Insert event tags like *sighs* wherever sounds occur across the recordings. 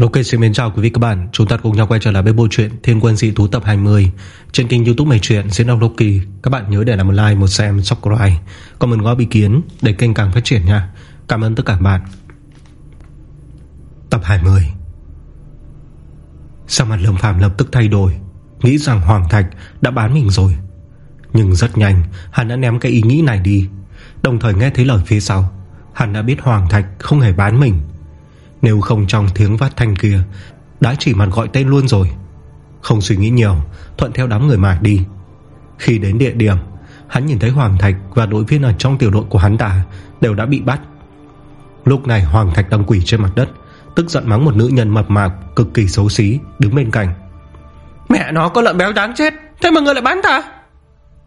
Ok xin mến chào quý vị các bạn. Chúng ta cùng nhau quay trở lại với bộ truyện Thiên quân dị thú tập 20 Trên kênh youtube mày chuyện diễn đọc Loki Các bạn nhớ để lại một like, một share, một subscribe. Comment góp ý kiến để kênh càng phát triển nha. Cảm ơn tất cả bạn. Tập 20 Sao mặt Lâm Phạm lập tức thay đổi? Nghĩ rằng Hoàng Thạch đã bán mình rồi. Nhưng rất nhanh Hắn đã ném cái ý nghĩ này đi. Đồng thời nghe thấy lời phía sau. Hắn đã biết Hoàng Thạch không hề bán mình nếu không trong tiếng vát thanh kia Đã chỉ mặt gọi tên luôn rồi. Không suy nghĩ nhiều Thuận theo đám người mà đi. Khi đến địa điểm Hắn nhìn thấy Hoàng Thạch và đội viên ở trong tiểu đội của hắn ta Đều đã bị bắt. Lúc này Hoàng Thạch đang quỷ trên mặt đất Tức giận mắng một nữ nhân mập mạp Cực kỳ xấu xí đứng bên cạnh. Mẹ nó có lợn béo đáng chết Thế mà người lại bán ta?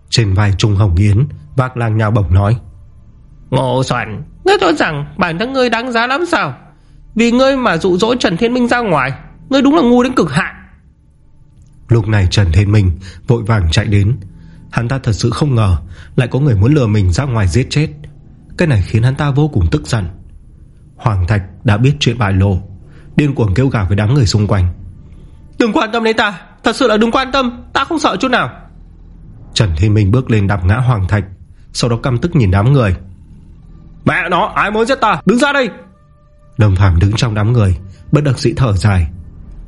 Trên vai Trung Hồng Yến Vác lang nhào bổng nói. Ngộ soạn Ngươi cho rằng bản thân ngươi đáng giá lắm sao vì ngươi mà dụ dỗ Trần Thiên Minh ra ngoài Ngươi đúng là ngu đến cực hạn. Lúc này Trần Thiên Minh Vội vàng chạy đến. Hắn ta thật sự không ngờ Lại có người muốn lừa mình ra ngoài giết chết. Cái này khiến hắn ta vô cùng tức giận. Hoàng Thạch đã biết chuyện bại lộ Điên cuồng kêu gào với đám người xung quanh. Đừng quan tâm đến ta Thật sự là đừng quan tâm Ta không sợ chút nào. Trần Thiên Minh bước lên đạp ngã Hoàng Thạch Sau đó căm tức nhìn đám người. Mẹ nó ai muốn giết ta? Đứng ra đây Lâm Phàm đứng trong đám người, Bất đắc dĩ thở dài.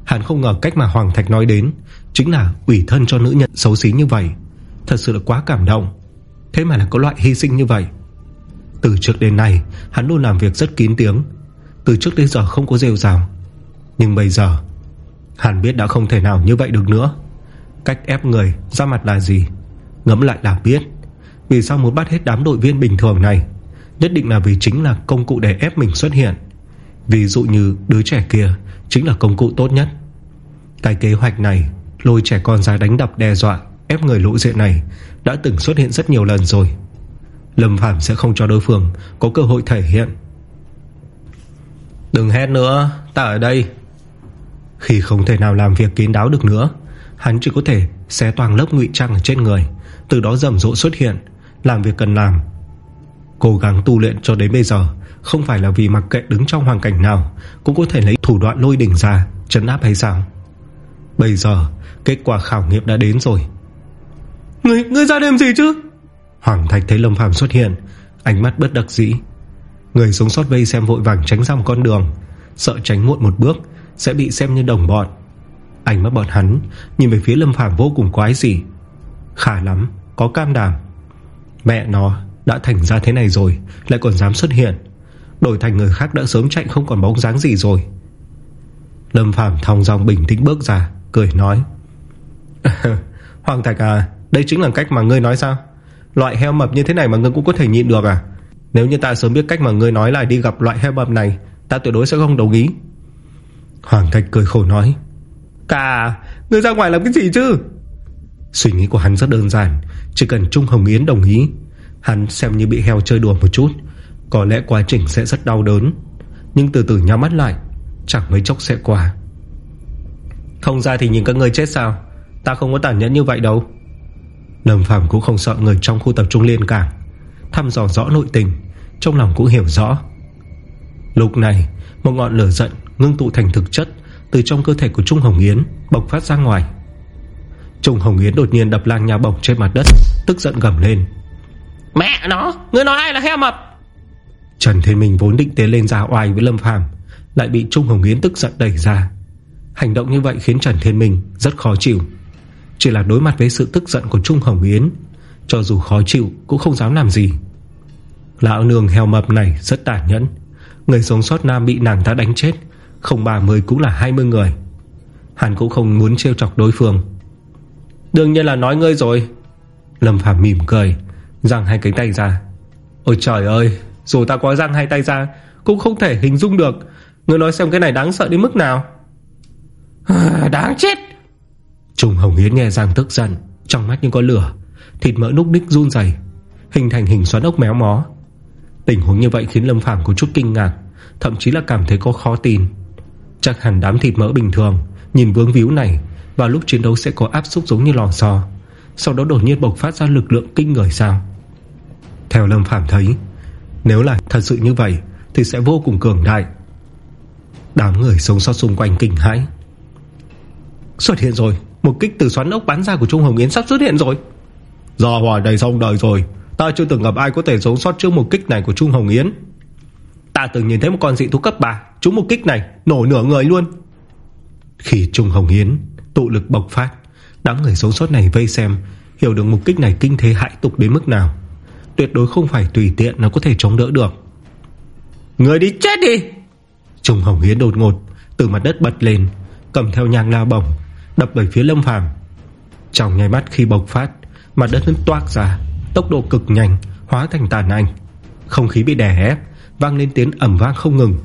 Hắn không ngờ cách mà Hoàng Thạch nói đến Chính là ủy thân cho nữ nhân xấu xí như vậy. Thật sự là quá cảm động. Thế mà là có loại hy sinh như vậy. Từ trước đến nay, Hắn luôn làm việc rất kín tiếng. Từ trước đến giờ không có rêu rào. Nhưng bây giờ, Hắn biết đã không thể nào như vậy được nữa. Cách ép người ra mặt là gì? Ngẫm lại là biết. Vì sao muốn bắt hết đám đội viên bình thường này? Nhất định là vì chính là công cụ để ép mình xuất hiện. Ví dụ như đứa trẻ kia Chính là công cụ tốt nhất. Cái kế hoạch này Lôi trẻ con ra đánh đập đe dọa Ép người lộ diện này Đã từng xuất hiện rất nhiều lần rồi. Lâm Phạm sẽ không cho đối phương Có cơ hội thể hiện. Đừng hét nữa Ta ở đây. Khi không thể nào làm việc kín đáo được nữa Hắn chỉ có thể xé toàn lớp ngụy trang ở trên người Từ đó rầm rộ xuất hiện Làm việc cần làm. Cố gắng tu luyện cho đến bây giờ không phải là vì mặc kệ đứng trong hoàn cảnh nào Cũng có thể lấy thủ đoạn lôi đỉnh ra chấn áp hay sao? Bây giờ kết quả khảo nghiệm đã đến rồi. Người, người ra đêm gì chứ? Hoàng Thạch thấy Lâm Phàm xuất hiện Ánh mắt bất đắc dĩ. Người sống sót vây xem vội vàng tránh ra một con đường Sợ tránh muộn một bước Sẽ bị xem như đồng bọn. Ánh mắt bọn hắn Nhìn về phía Lâm Phàm vô cùng quái gì Khả lắm, có cam đảm. Mẹ nó đã thành ra thế này rồi Lại còn dám xuất hiện. Đổi thành người khác đã sớm chạy không còn bóng dáng gì rồi. Lâm Phàm thong dòng bình tĩnh bước ra, Cười nói. *laughs* Hoàng Thạch à Đây chính là cách mà ngươi nói sao? Loại heo mập như thế này mà ngươi cũng có thể nhịn được à? Nếu như ta sớm biết cách mà ngươi nói là đi gặp loại heo mập này, Ta tuyệt đối sẽ không đồng ý. Hoàng Thạch cười khổ nói. Cả, Ngươi ra ngoài làm cái gì chứ? Suy nghĩ của hắn rất đơn giản, Chỉ cần Trung Hồng Yến đồng ý, Hắn xem như bị heo chơi đùa một chút có lẽ quá trình sẽ rất đau đớn, Nhưng từ từ nhắm mắt lại, Chẳng mấy chốc sẽ qua. Không ra thì nhìn các người chết sao? Ta không có tàn nhẫn như vậy đâu. Lâm Phàm cũng không sợ người trong khu tập trung liên cảng Thăm dò rõ nội tình, Trong lòng cũng hiểu rõ. Lúc này, Một ngọn lửa giận ngưng tụ thành thực chất Từ trong cơ thể của Trung Hồng Yến Bộc phát ra ngoài. Trung Hồng Yến đột nhiên đập lang nhà bổng trên mặt đất, Tức giận gầm lên. Mẹ nó, Ngươi nói ai là heo mập? Trần Thiên Minh vốn định tiến lên ra oai với Lâm Phàm, Lại bị Trung Hồng Yến tức giận đẩy ra. Hành động như vậy khiến Trần Thiên Minh rất khó chịu. Chỉ là đối mặt với sự tức giận của Trung Hồng Yến Cho dù khó chịu cũng không dám làm gì. Lão nương heo mập này rất tàn nhẫn, Người sống sót nam bị nàng ta đánh chết, Không 30 cũng là 20 người. Hắn cũng không muốn trêu chọc đối phương. Đương nhiên là nói ngươi rồi. Lâm Phạm mỉm cười, Giang hai cánh tay ra. Ôi trời ơi! Dù ta có răng hai tay ra Cũng không thể hình dung được. Người nói xem cái này đáng sợ đến mức nào. À, *sighs* Đáng chết. Trùng Hồng Yến nghe răng tức giận Trong mắt như có lửa Thịt mỡ núc đích run dày Hình thành hình xoắn ốc méo mó. Tình huống như vậy khiến Lâm Phàm có chút kinh ngạc Thậm chí là cảm thấy có khó tin. Chắc hẳn đám thịt mỡ bình thường Nhìn vướng víu này Vào lúc chiến đấu sẽ có áp xúc giống như lò xo. Sau đó đột nhiên bộc phát ra lực lượng kinh người sao? Theo Lâm Phàm thấy nếu là thật sự như vậy, Thì sẽ vô cùng cường đại. Đám người sống sót xung quanh kinh hãi. Xuất hiện rồi, Một kích từ xoắn ốc bắn ra của Trung Hồng Yến sắp xuất hiện rồi. Do hòa đầy xong đời rồi, Ta chưa từng gặp ai có thể sống sót trước một kích này của Trung Hồng Yến. Ta từng nhìn thấy một con dị thú cấp 3 Trúng một kích này, nổ nửa người luôn. Khi Trung Hồng Yến Tụ lực bộc phát, Đám người sống sót này vây xem, Hiểu được mục kích này kinh thế hại tục đến mức nào. Tuyệt đối không phải tùy tiện Nó có thể chống đỡ được. Người đi chết đi! Trung Hồng Yến đột ngột Từ mặt đất bật lên Cầm theo nhang la bổng Đập về phía Lâm Phàm. Trong nháy mắt khi bộc phát Mặt đất nứt toát ra Tốc độ cực nhanh Hóa thành tàn anh Không khí bị đè ép Vang lên tiếng ẩm vang không ngừng.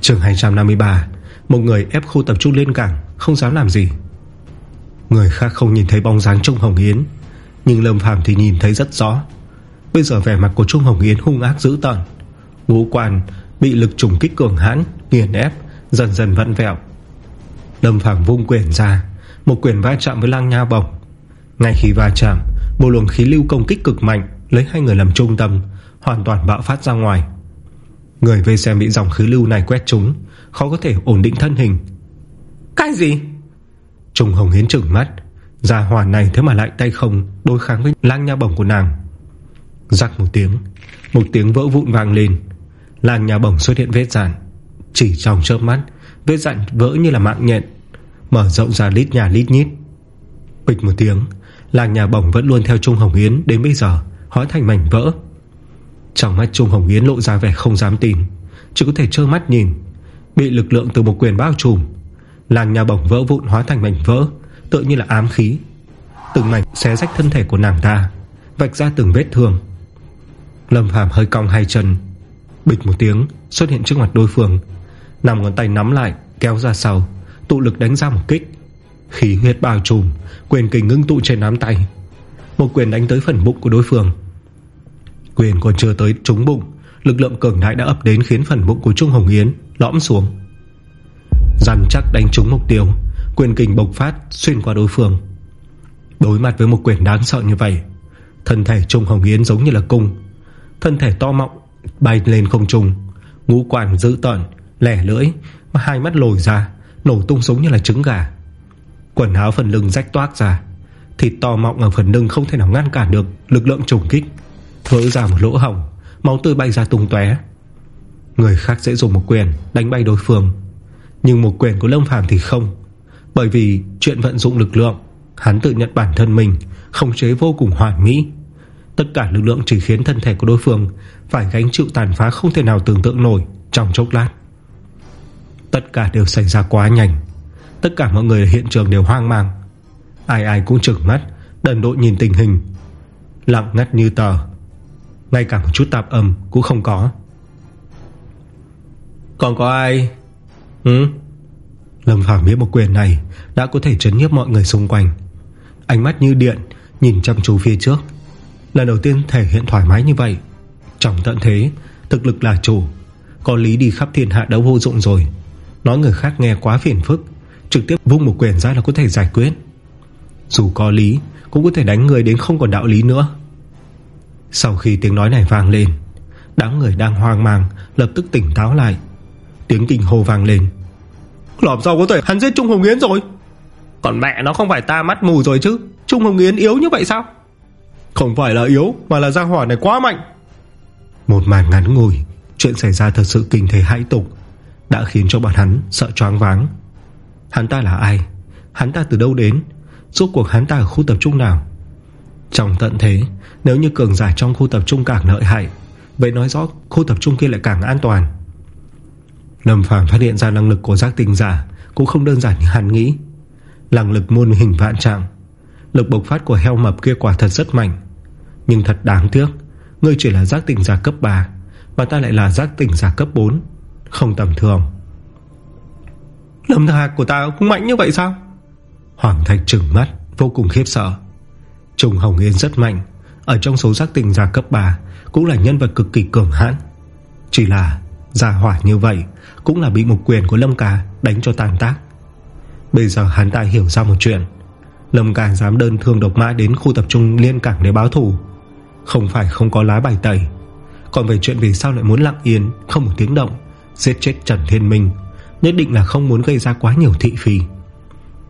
Trường 253 Một người ép khu tập trung lên cảng Không dám làm gì Người khác không nhìn thấy bóng dáng Trung Hồng Yến, Nhưng Lâm Phàm thì nhìn thấy rất rõ. Bây giờ vẻ mặt của Trung Hồng Yến hung ác dữ tợn. Ngũ quan Bị lực trùng kích cường hãn, Nghiền ép, Dần dần vặn vẹo. Lâm Phàm vung quyền ra, Một quyền va chạm với lang nha bổng Ngay khi va chạm, Một luồng khí lưu công kích cực mạnh Lấy hai người làm trung tâm, Hoàn toàn bạo phát ra ngoài. Người vây xem bị dòng khí lưu này quét trúng, Khó có thể ổn định thân hình. Cái gì? Trung Hồng Hiến trừng mắt. Gia hỏa này thế mà lại tay không Đối kháng với lang nha bổng của nàng. Rắc một tiếng Một tiếng vỡ vụn vang lên. Lang nha bổng xuất hiện vết dạn. Chỉ trong chớp mắt, Vết dạn vỡ như là mạng nhện, Mở rộng ra lít nhà lít nhít. Bịch một tiếng Làng nhà bổng vẫn luôn theo Trung Hồng Yến Đến bây giờ, hóa thành mảnh vỡ. Trong mắt Trung Hồng Yến lộ ra vẻ không dám tin, Chỉ có thể trơ mắt nhìn. Bị lực lượng từ một quyền bao trùm Làng nhà bổng vỡ vụn hóa thành mảnh vỡ Tự như là ám khí. Từng mảnh xé rách thân thể của nàng ta, Vạch ra từng vết thương. Lâm Phàm hơi cong hai chân, Bịch một tiếng xuất hiện trước mặt đối phương. Nằm ngón tay nắm lại, Kéo ra sau, Tụ lực đánh ra một kích. Khí huyết bao trùm, Quyền kình ngưng tụ trên nắm tay. Một quyền đánh tới phần bụng của đối phương. Quyền còn chưa tới trúng bụng, Lực lượng cường đại đã ập đến khiến phần bụng của Trung Hồng Yến lõm xuống. Rắn chắc đánh trúng mục tiêu, Quyền kình bộc phát xuyên qua đối phương. Đối mặt với một quyền đáng sợ như vậy, Thân thể Trung Hồng Yến giống như là cung. Thân thể to mọng Bay lên không trung, Ngũ quản dữ tợn, Lẻ lưỡi, Hai mắt lồi ra, Nổ tung giống như là trứng gà. Quần áo phần lưng rách toát ra, Thịt to mọng ở phần lưng không thể nào ngăn cản được Lực lượng trùng kích. Vỡ ra một lỗ hỏng Máu tươi bay ra tung tóe. Người khác sẽ dùng một quyền đánh bay đối phương. Nhưng một quyền của Lâm Phàm thì không. Bởi vì chuyện vận dụng lực lượng, Hắn tự nhận bản thân mình Không chế vô cùng hoàn mỹ. Tất cả lực lượng chỉ khiến thân thể của đối phương Phải gánh chịu tàn phá không thể nào tưởng tượng nổi Trong chốc lát. Tất cả đều xảy ra quá nhanh. Tất cả mọi người ở hiện trường đều hoang mang. Ai ai cũng trừng mắt, Đần đội nhìn tình hình. Lặng ngắt như tờ. Ngay cả một chút tạp âm cũng không có. Còn có ai? Ừ. Lâm Phàm biết một quyền này Đã có thể chấn nhiếp mọi người xung quanh. Ánh mắt như điện, Nhìn chăm chú phía trước. Lần đầu tiên thể hiện thoải mái như vậy. Trong tận thế, Thực lực là chủ. Có lý đi khắp thiên hạ đấu vô dụng rồi. Nói người khác nghe quá phiền phức, Trực tiếp vung một quyền ra là có thể giải quyết. Dù có lý, Cũng có thể đánh người đến không còn đạo lý nữa. Sau khi tiếng nói này vang lên, Đám người đang hoang mang Lập tức tỉnh táo lại. Tiếng kinh hô vang lên. Làm sao có thể? Hắn giết Trung Hồng Yến rồi. Còn mẹ nó không phải ta mắt mù rồi chứ. Trung Hồng Yến yếu như vậy sao? Không phải là yếu Mà là gia hỏa này quá mạnh. Một màn ngắn ngồi, Chuyện xảy ra thật sự kinh thế hãi tục Đã khiến cho bọn hắn sợ choáng váng. Hắn ta là ai? Hắn ta từ đâu đến? Rốt cuộc hắn ta ở khu tập trung nào? Trong tận thế Nếu như cường giả trong khu tập trung càng lợi hại Vậy nói rõ khu tập trung kia lại càng an toàn. Lâm Phàm phát hiện ra năng lực của giác tình giả, Cũng không đơn giản như hắn nghĩ. Năng lực muôn hình vạn trạng, Lực bộc phát của heo mập kia quả thật rất mạnh. Nhưng thật đáng tiếc, Ngươi chỉ là giác tình giả cấp 3 Mà ta lại là giác tình giả cấp 4 Không tầm thường. Lâm hạc của ta cũng mạnh như vậy sao? Hoàng Thạch trừng mắt, Vô cùng khiếp sợ. Trùng Hồng Yên rất mạnh, Ở trong số giác tình giả cấp 3 Cũng là nhân vật cực kỳ cường hãn. Chỉ là giả hỏa như vậy Cũng là bị một quyền của Lâm Cà Đánh cho tàn tác. Bây giờ hắn ta hiểu ra một chuyện. Lâm Cà dám đơn thương độc mã đến khu tập trung liên cảng để báo thù. Không phải không có lá bài tẩy. Còn về chuyện vì sao lại muốn lặng yên, Không một tiếng động, Giết chết Trần Thiên Minh, Nhất định là không muốn gây ra quá nhiều thị phi.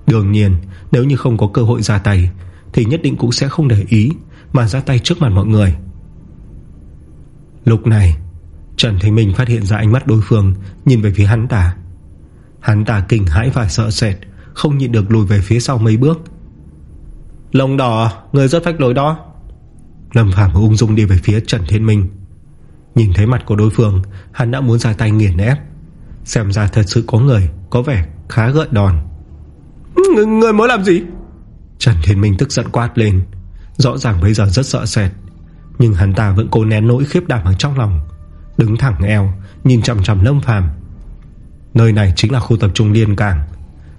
Đương nhiên, Nếu như không có cơ hội ra tay, Thì nhất định cũng sẽ không để ý Mà ra tay trước mặt mọi người. Lúc này Trần Thành Minh phát hiện ra ánh mắt đối phương Nhìn về phía hắn ta. Hắn ta kinh hãi và sợ sệt Không nhịn được lùi về phía sau mấy bước. Lông đỏ Người rất phách lối đó. Lâm Phạm ung dung đi về phía Trần Thiên Minh. Nhìn thấy mặt của đối phương Hắn đã muốn ra tay nghiền ép. Xem ra thật sự có người Có vẻ khá gợi đòn. Người, người muốn làm gì? Trần Thiên Minh tức giận quát lên. Rõ ràng bây giờ rất sợ sệt Nhưng hắn ta vẫn cố nén nỗi khiếp đảm ở trong lòng Đứng thẳng eo Nhìn chầm chầm Lâm Phàm. Nơi này chính là khu tập trung liên cảng.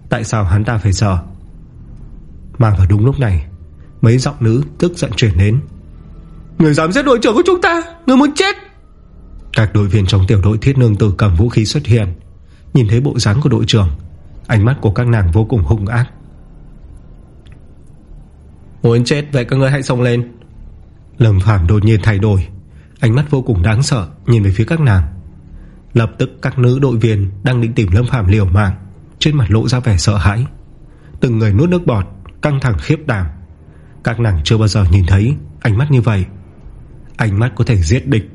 Tại sao hắn ta phải sợ? Mà vào đúng lúc này Mấy giọng nữ tức giận chuyển đến. Người dám giết đội trưởng của chúng ta Người muốn chết! Các đội viên trong tiểu đội thiết nương tử cầm vũ khí xuất hiện. Nhìn thấy bộ dáng của đội trưởng Ánh mắt của các nàng vô cùng hung ác. Muốn chết vậy các người hãy xông lên. Lâm Phàm đột nhiên thay đổi Ánh mắt vô cùng đáng sợ Nhìn về phía các nàng. Lập tức các nữ đội viên đang định tìm Lâm Phàm liều mạng, Trên mặt lộ ra vẻ sợ hãi. Từng người nuốt nước bọt, Căng thẳng khiếp đảm. Các nàng chưa bao giờ nhìn thấy ánh mắt như vậy. Ánh mắt có thể giết địch.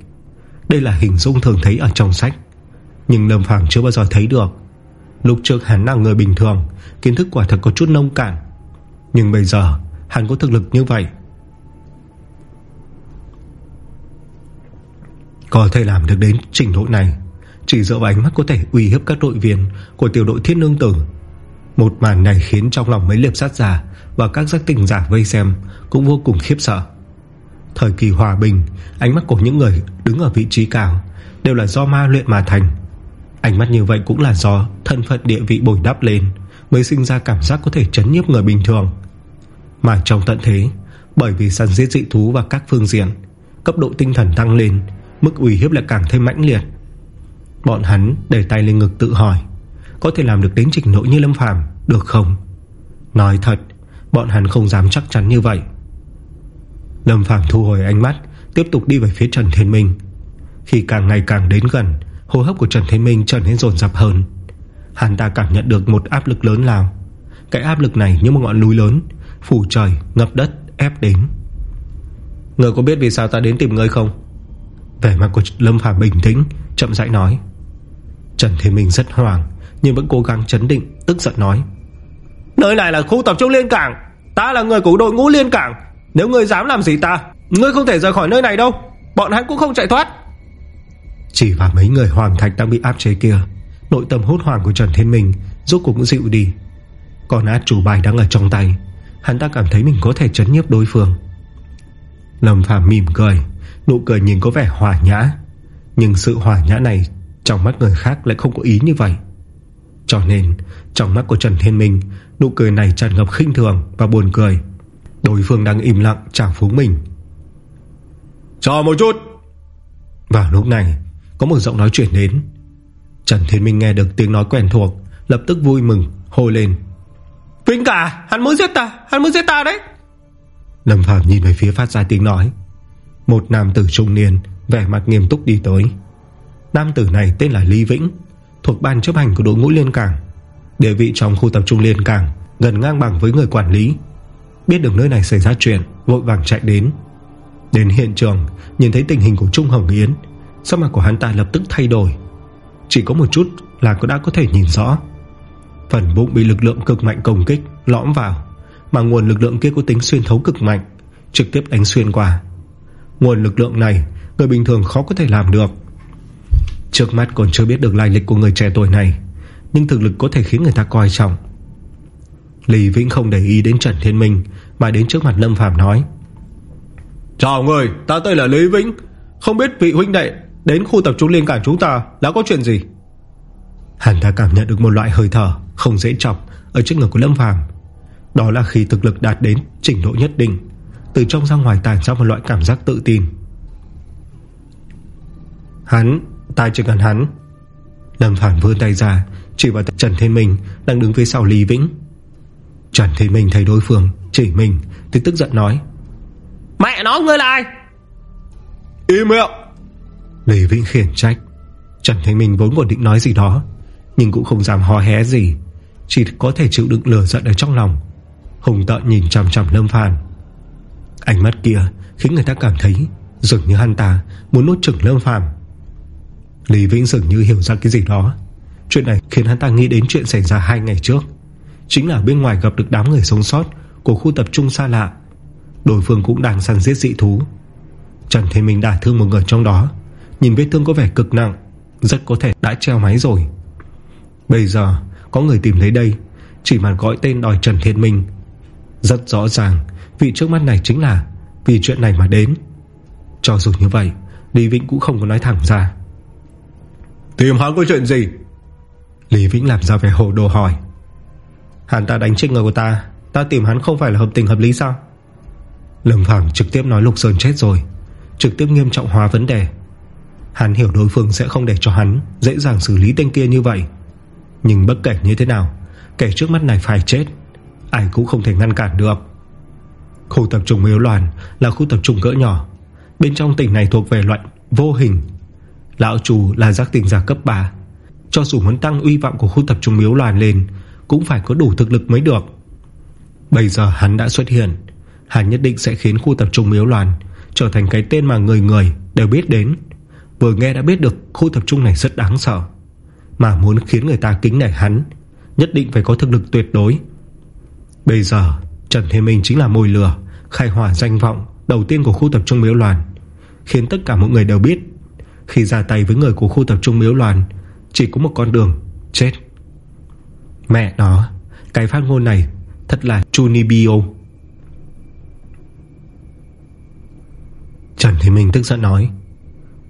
Đây là hình dung thường thấy ở trong sách. Nhưng Lâm Phàm chưa bao giờ thấy được. Lúc trước hắn là người bình thường, Kiến thức quả thật có chút nông cạn. Nhưng bây giờ, hắn có thực lực như vậy Có thể làm được đến trình độ này, Chỉ dựa vào ánh mắt có thể uy hiếp các đội viên Của tiểu đội thiết nương tử. Một màn này khiến trong lòng mấy liệp sát giả Và các giác tình giả vây xem Cũng vô cùng khiếp sợ. Thời kỳ hòa bình, Ánh mắt của những người đứng ở vị trí cao Đều là do ma luyện mà thành. Ánh mắt như vậy cũng là do Thân phận địa vị bồi đắp lên Mới sinh ra cảm giác có thể chấn nhiếp người bình thường. Mà trong tận thế, Bởi vì săn giết dị thú và các phương diện, Cấp độ tinh thần tăng lên Mức uy hiếp lại càng thêm mãnh liệt. Bọn hắn để tay lên ngực tự hỏi Có thể làm được đến trình độ như Lâm Phàm Được không? Nói thật Bọn hắn không dám chắc chắn như vậy. Lâm Phàm thu hồi ánh mắt Tiếp tục đi về phía Trần Thiên Minh. Khi càng ngày càng đến gần Hô hấp của Trần Thiên Minh trở nên dồn dập hơn. Hắn ta cảm nhận được một áp lực lớn lao. Cái áp lực này như một ngọn núi lớn Phủ trời, ngập đất, ép đến. Người có biết vì sao ta đến tìm ngươi không? Vẻ mặt của Lâm Phàm bình tĩnh, Chậm rãi nói. Trần thế Minh rất hoảng, Nhưng vẫn cố gắng chấn định, Tức giận nói. Nơi này là khu tập trung liên cảng, Ta là người của đội ngũ liên cảng. Nếu ngươi dám làm gì ta, Ngươi không thể rời khỏi nơi này đâu, Bọn hắn cũng không chạy thoát. Chỉ vào mấy người hoàng thạch đang bị áp chế kia, Nội tâm hốt hoảng của Trần Thiên Minh Rốt cuộc cũng dịu đi. Còn át chủ bài đang ở trong tay, Hắn ta cảm thấy mình có thể chấn nhiếp đối phương. Lâm Phàm mỉm cười. Nụ cười nhìn có vẻ hòa nhã. Nhưng sự hòa nhã này Trong mắt người khác lại không có ý như vậy. Cho nên Trong mắt của Trần Thiên Minh Nụ cười này tràn ngập khinh thường và buồn cười. Đối phương đang im lặng chào phúng mình. Chờ một chút. Vào lúc này Có một giọng nói chuyển đến. Trần Thiên Minh nghe được tiếng nói quen thuộc Lập tức vui mừng hô lên. Vinh cả hắn muốn giết ta Hắn muốn giết ta đấy. Lâm Phạm nhìn về phía phát ra tiếng nói một nam tử trung niên, Vẻ mặt nghiêm túc đi tới. Nam tử này tên là Lý Vĩnh, Thuộc ban chấp hành của đội ngũ liên cảng. Địa vị trong khu tập trung liên cảng Gần ngang bằng với người quản lý. Biết được nơi này xảy ra chuyện, Vội vàng chạy đến. Đến hiện trường, Nhìn thấy tình hình của Trung Hồng Yến, Sắc mặt của hắn ta lập tức thay đổi. Chỉ có một chút là đã có thể nhìn rõ. Phần bụng bị lực lượng cực mạnh công kích, Lõm vào, Mà nguồn lực lượng kia có tính xuyên thấu cực mạnh, Trực tiếp đánh xuyên qua. Nguồn lực lượng này Người bình thường khó có thể làm được. Trước mắt còn chưa biết được lai lịch của người trẻ tuổi này Nhưng thực lực có thể khiến người ta coi trọng. Lý Vĩnh không để ý đến Trần Thiên Minh Mà đến trước mặt Lâm Phàm nói Chào người Ta tên là Lý Vĩnh. Không biết vị huynh đệ Đến khu tập trung liên cảng chúng ta Đã có chuyện gì? Hắn ta cảm nhận được một loại hơi thở Không dễ chọc Ở trước ngực của Lâm Phàm. Đó là khi thực lực đạt đến trình độ nhất định Từ trong ra ngoài tàn ra một loại cảm giác tự tin. Hắn Ta chỉ cần hắn. Lâm Phàm vươn tay ra Chỉ vào Trần Thiên Minh Đang đứng phía sau Lý Vĩnh. Trần Thiên Minh thấy đối phương Chỉ mình Thì tức giận nói Mẹ nó ngươi là ai? Im miệng. Lý Vĩnh khiển trách. Trần Thanh Minh vốn còn định nói gì đó Nhưng cũng không dám hò hé gì Chỉ có thể chịu đựng lửa giận ở trong lòng. Hùng tợn nhìn chằm chằm Lâm Phàm Ánh mắt kia khiến người ta cảm thấy Dường như hắn ta muốn nuốt chửng Lâm Phàm. Lý Vĩnh dường như hiểu ra cái gì đó. Chuyện này khiến hắn ta nghĩ đến chuyện xảy ra hai ngày trước. Chính là bên ngoài gặp được đám người sống sót Của khu tập trung xa lạ. Đối phương cũng đang săn giết dị thú. Trần Thế Minh đả thương một người trong đó. Nhìn vết thương có vẻ cực nặng, Rất có thể đã treo máy rồi. Bây giờ có người tìm thấy đây, Chỉ mà gọi tên đòi Trần Thiên Minh. Rất rõ ràng Vị trước mắt này chính là Vì chuyện này mà đến. Cho dù như vậy Lý Vĩnh cũng không có nói thẳng ra. Tìm hắn có chuyện gì? Lý Vĩnh làm ra vẻ hồ đồ hỏi. Hắn ta đánh chết người của ta Ta tìm hắn không phải là hợp tình hợp lý sao? Lâm Phàm trực tiếp nói Lục Sơn chết rồi Trực tiếp nghiêm trọng hóa vấn đề. Hắn hiểu đối phương sẽ không để cho hắn Dễ dàng xử lý tên kia như vậy. Nhưng bất kể như thế nào Kẻ trước mắt này phải chết Ai cũng không thể ngăn cản được Khu tập trung miếu loàn Là khu tập trung cỡ nhỏ. Bên trong tỉnh này thuộc về loại vô hình. Lão chủ là giác tỉnh giả cấp 3 Cho dù muốn tăng uy vọng của khu tập trung miếu loàn lên, Cũng phải có đủ thực lực mới được. Bây giờ hắn đã xuất hiện. Hắn nhất định sẽ khiến khu tập trung miếu loàn Trở thành cái tên mà người người đều biết đến. Vừa nghe đã biết được khu tập trung này rất đáng sợ. Mà muốn khiến người ta kính nể hắn, Nhất định phải có thực lực tuyệt đối. Bây giờ Trần Thế Minh chính là mồi lửa Khai hỏa danh vọng đầu tiên của khu tập trung miếu loàn Khiến tất cả mọi người đều biết. Khi ra tay với người của khu tập trung miếu loàn Chỉ có một con đường, Chết. Mẹ nó, Cái phát ngôn này Thật là Chunibio Trần Thế Minh tức giận nói,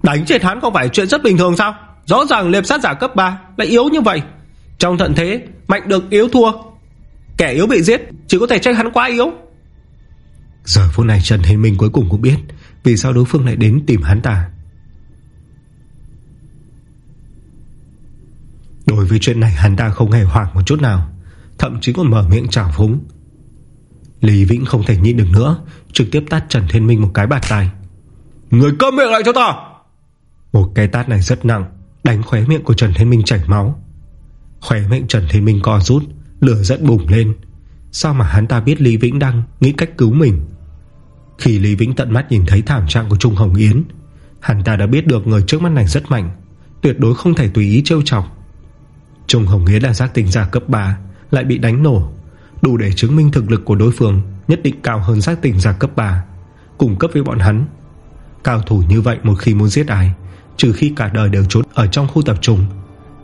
Đánh chết hắn không phải chuyện rất bình thường sao? Rõ ràng liệp sát giả cấp 3 Lại yếu như vậy. Trong thận thế, mạnh được yếu thua. Kẻ yếu bị giết Chỉ có thể trách hắn quá yếu. Giờ phút này Trần Thế Minh cuối cùng cũng biết Vì sao đối phương lại đến tìm hắn ta. Đối với chuyện này hắn ta không hề hoảng một chút nào Thậm chí còn mở miệng trào phúng. Lý Vĩnh không thể nhịn được nữa Trực tiếp tát Trần Thiên Minh một cái bạt tay Người câm miệng lại cho ta! Một cái tát này rất nặng Đánh khóe miệng của Trần Thiên Minh chảy máu. Khóe miệng Trần Thiên Minh co rút Lửa giận bùng lên. Sao mà hắn ta biết Lý Vĩnh đang nghĩ cách cứu mình? Khi Lý Vĩnh tận mắt nhìn thấy thảm trạng của Trung Hồng Yến, Hắn ta đã biết được người trước mắt này rất mạnh, Tuyệt đối không thể tùy ý trêu chọc. Trung Hồng Yến là giác tình giả cấp 3 Lại bị đánh nổ, Đủ để chứng minh thực lực của đối phương Nhất định cao hơn giác tình giả cấp 3 Cùng cấp với bọn hắn. Cao thủ như vậy một khi muốn giết ai, Trừ khi cả đời đều trốn ở trong khu tập trung,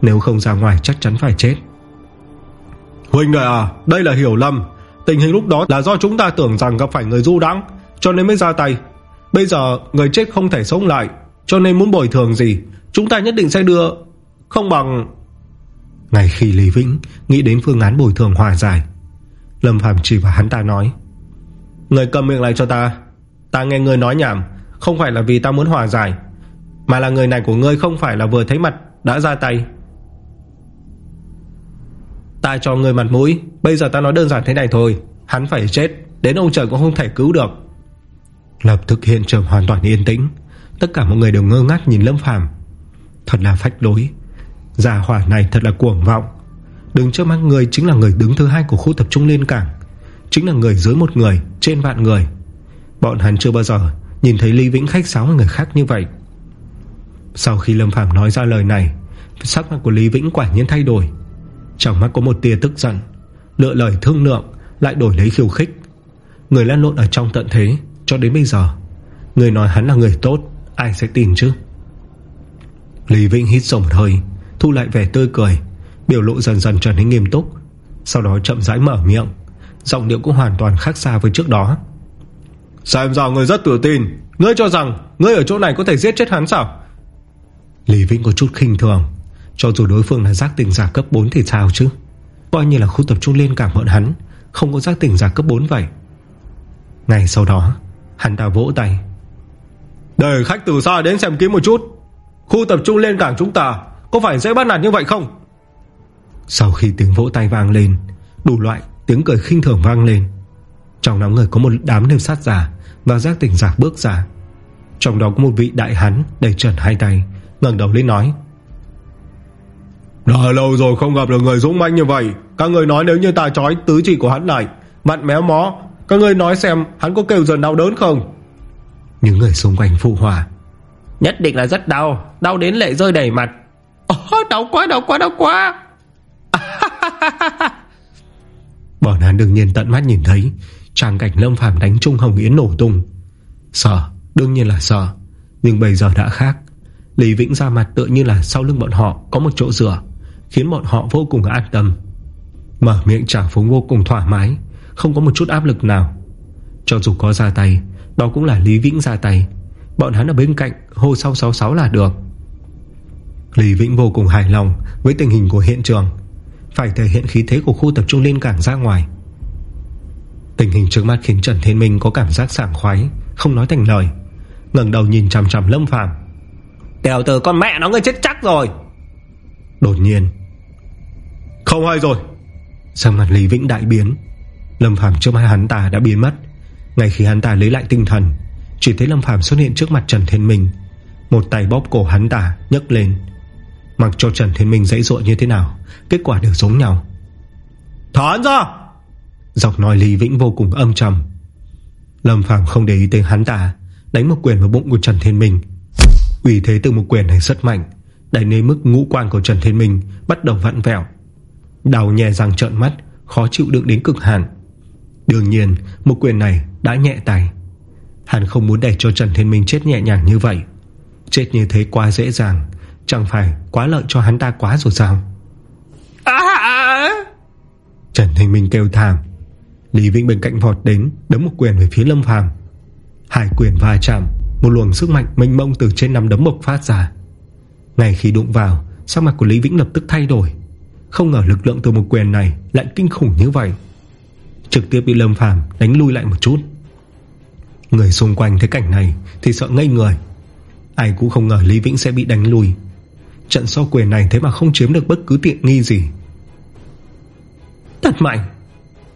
Nếu không ra ngoài chắc chắn phải chết. Huynh đệ à Đây là hiểu lầm. Tình hình lúc đó là do chúng ta tưởng rằng gặp phải người du đắng Cho nên mới ra tay. Bây giờ, người chết không thể sống lại, Cho nên muốn bồi thường gì? Chúng ta nhất định sẽ đưa, Không bằng. Ngay khi Lý Vĩnh nghĩ đến phương án bồi thường hòa giải, Lâm Phạm chỉ vào hắn ta nói, Người cầm miệng lại cho ta. Ta nghe người nói nhảm, Không phải là vì ta muốn hòa giải, Mà là người này của ngươi không phải là vừa thấy mặt Đã ra tay. Ta cho người mặt mũi. Bây giờ ta nói đơn giản thế này thôi. Hắn phải chết, Đến ông trời cũng không thể cứu được. Lập tức hiện trường hoàn toàn yên tĩnh. Tất cả mọi người đều ngơ ngác nhìn Lâm Phàm. Thật là phách lối. Giả hỏa này thật là cuồng vọng. Đứng trước mắt người chính là người đứng thứ hai Của khu tập trung liên cảng. Chính là người dưới một người, trên vạn người. Bọn hắn chưa bao giờ Nhìn thấy Lý Vĩnh khách sáo với người khác như vậy. Sau khi Lâm Phàm nói ra lời này, Sắc mặt của Lý Vĩnh quả nhiên thay đổi trong mắt có một tia tức giận. Lựa lời thương lượng Lại đổi lấy khiêu khích. Người lăn lộn ở trong tận thế Cho đến bây giờ. Người nói hắn là người tốt Ai sẽ tin chứ? Lý Vĩnh hít sâu một hơi Thu lại vẻ tươi cười Biểu lộ dần dần trở nên nghiêm túc. Sau đó chậm rãi mở miệng Giọng điệu cũng hoàn toàn khác xa với trước đó. Xem ra người rất tự tin. Ngươi cho rằng Ngươi ở chỗ này có thể giết chết hắn sao? Lý Vĩnh có chút khinh thường cho dù đối phương là giác tỉnh giả cấp 4 thì sao chứ? Coi như là khu tập trung liên cảng bọn hắn Không có giác tỉnh giả cấp 4 vậy. Ngày sau đó Hắn ta vỗ tay. Để khách từ xa đến xem kỹ một chút. Khu tập trung liên cảng chúng ta Có phải dễ bắt nạt như vậy không? Sau khi tiếng vỗ tay vang lên Đủ loại tiếng cười khinh thường vang lên. Trong đám người có một đám nêu sát giả Và giác tỉnh giả bước ra. Trong đó có một vị đại hắn Đầy trần hai tay ngẩng đầu lên nói Đã lâu rồi không gặp được người dũng mãnh như vậy. Các người nói nếu như ta trói tứ chỉ của hắn lại Mặn méo mó Các người nói xem hắn có kêu dần đau đớn không? Những người xung quanh phụ hòa Nhất định là rất đau. Đau đến lệ rơi đầy mặt. Oh, Đau quá đau quá đau quá. *laughs* Bọn hắn đương nhiên tận mắt nhìn thấy Trang cảnh Lâm Phàm đánh Trung Hồng Yến nổ tung. Sợ Đương nhiên là sợ. Nhưng bây giờ đã khác. Lý Vĩnh ra mặt tự như là sau lưng bọn họ Có một chỗ dựa Khiến bọn họ vô cùng an tâm. Mở miệng trả phúng vô cùng thoải mái Không có một chút áp lực nào. Cho dù có ra tay Đó cũng là Lý Vĩnh ra tay. Bọn hắn ở bên cạnh hô 666 là được. Lý Vĩnh vô cùng hài lòng Với tình hình của hiện trường Phải thể hiện khí thế của khu tập trung lên cảng ra ngoài. Tình hình trước mắt khiến Trần Thiên Minh Có cảm giác sảng khoái Không nói thành lời ngẩng đầu nhìn chằm chằm Lâm Phàm. Tiểu tử con mẹ nó ngươi chết chắc rồi. Đột nhiên không hay rồi. Sang mặt Lý Vĩnh đại biến. Lâm Phàm trước mắt hắn ta đã biến mất. Ngay khi hắn ta lấy lại tinh thần, Chỉ thấy Lâm Phàm xuất hiện trước mặt Trần Thiên Minh. Một tay bóp cổ hắn ta, nhấc lên. Mặc cho Trần Thiên Minh dãy ruộng như thế nào, Kết quả đều giống nhau. Thả hắn ra! Giọng nói Lý Vĩnh vô cùng âm trầm. Lâm Phàm không để ý tới hắn ta, Đánh một quyền vào bụng của Trần Thiên Minh. Ủy thế từ một quyền này rất mạnh, Đánh đến mức ngũ quan của Trần Thiên Minh Bắt đầu vặn vẹo. Đào nhè răng trợn mắt Khó chịu đựng đến cực hạn. Đương nhiên một quyền này đã nhẹ tay. Hắn không muốn để cho Trần Thiên Minh chết nhẹ nhàng như vậy. Chết như thế quá dễ dàng Chẳng phải quá lợi cho hắn ta quá rồi sao? À, à. Trần Thiên Minh kêu thảm. Lý Vĩnh bên cạnh vọt đến Đấm một quyền về phía Lâm Phàm. Hai quyền va chạm Một luồng sức mạnh mênh mông từ trên nắm đấm bộc phát ra. Ngay khi đụng vào Sắc mặt của Lý Vĩnh lập tức thay đổi. Không ngờ lực lượng từ một quyền này Lại kinh khủng như vậy. Trực tiếp bị Lâm Phàm đánh lui lại một chút. Người xung quanh thấy cảnh này Thì sợ ngây người. Ai cũng không ngờ Lý Vĩnh sẽ bị đánh lui. Trận so quyền này thế mà không chiếm được bất cứ tiện nghi gì. Thật mạnh!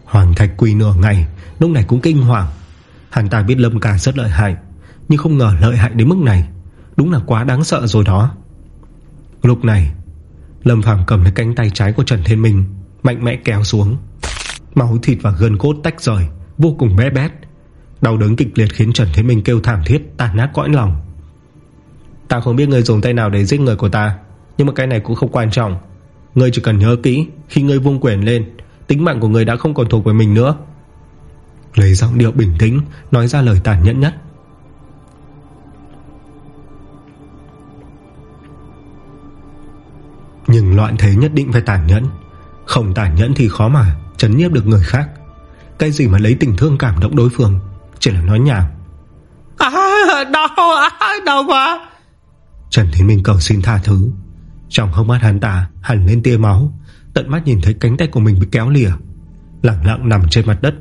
Hoàng Thạch quỳ nửa ngày, Lúc này cũng kinh hoàng. Hắn ta biết Lâm Cà rất lợi hại, Nhưng không ngờ lợi hại đến mức này. Đúng là quá đáng sợ rồi đó. Lúc này Lâm Phàm cầm lấy cánh tay trái của Trần Thiên Minh, Mạnh mẽ kéo xuống. Máu thịt và gân cốt tách rời, Vô cùng bé bét. Đau đớn kịch liệt khiến Trần Thiên Minh kêu thảm thiết, Tàn nát cõi lòng. Ta không biết người dùng tay nào để giết người của ta, Nhưng mà cái này cũng không quan trọng. Ngươi chỉ cần nhớ kỹ, Khi ngươi vung quyển lên, Tính mạng của người đã không còn thuộc về mình nữa. Lấy giọng điệu bình tĩnh, Nói ra lời tàn nhẫn nhất. Nhưng loạn thế nhất định phải tàn nhẫn. Không tàn nhẫn thì khó mà Chấn nhiếp được người khác. Cái gì mà lấy tình thương cảm động đối phương Chỉ là nói nhảm. À, Đau à, đau quá. Trần Thiên Minh cầu xin tha thứ. Trong hông mắt hắn ta hẳn lên tia máu. Tận mắt nhìn thấy cánh tay của mình bị kéo lìa. Lặng lặng nằm trên mặt đất.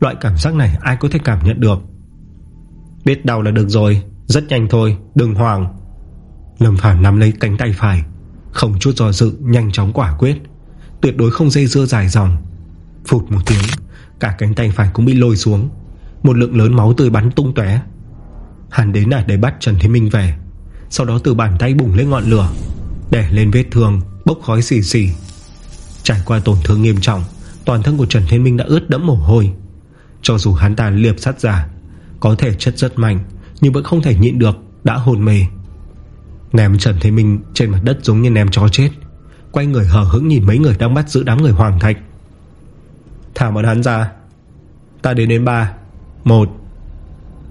Loại cảm giác này ai có thể cảm nhận được? Biết đau là được rồi Rất nhanh thôi đừng hoàng Lâm Phàm nắm lấy cánh tay phải không chút do dự nhanh chóng quả quyết. Tuyệt đối không dây dưa dài dòng. Phụt một tiếng, Cả cánh tay phải cũng bị lôi xuống. Một lượng lớn máu tươi bắn tung tóe. Hắn đến là để bắt Trần Thế Minh về. Sau đó từ bàn tay bùng lên ngọn lửa Để lên vết thương, Bốc khói xì xì. Trải qua tổn thương nghiêm trọng, Toàn thân của Trần thế Minh đã ướt đẫm mồ hôi. Cho dù hắn ta liệp sắt giả Có thể chất rất mạnh, Nhưng vẫn không thể nhịn được, Đã hồn mê. Ném Trần Thế Minh trên mặt đất giống như ném chó chết. Quay người hờ hững nhìn mấy người đang bắt giữ đám người Hoàng Thạch. Thả bọn hắn ra. Ta đến đến ba. Một.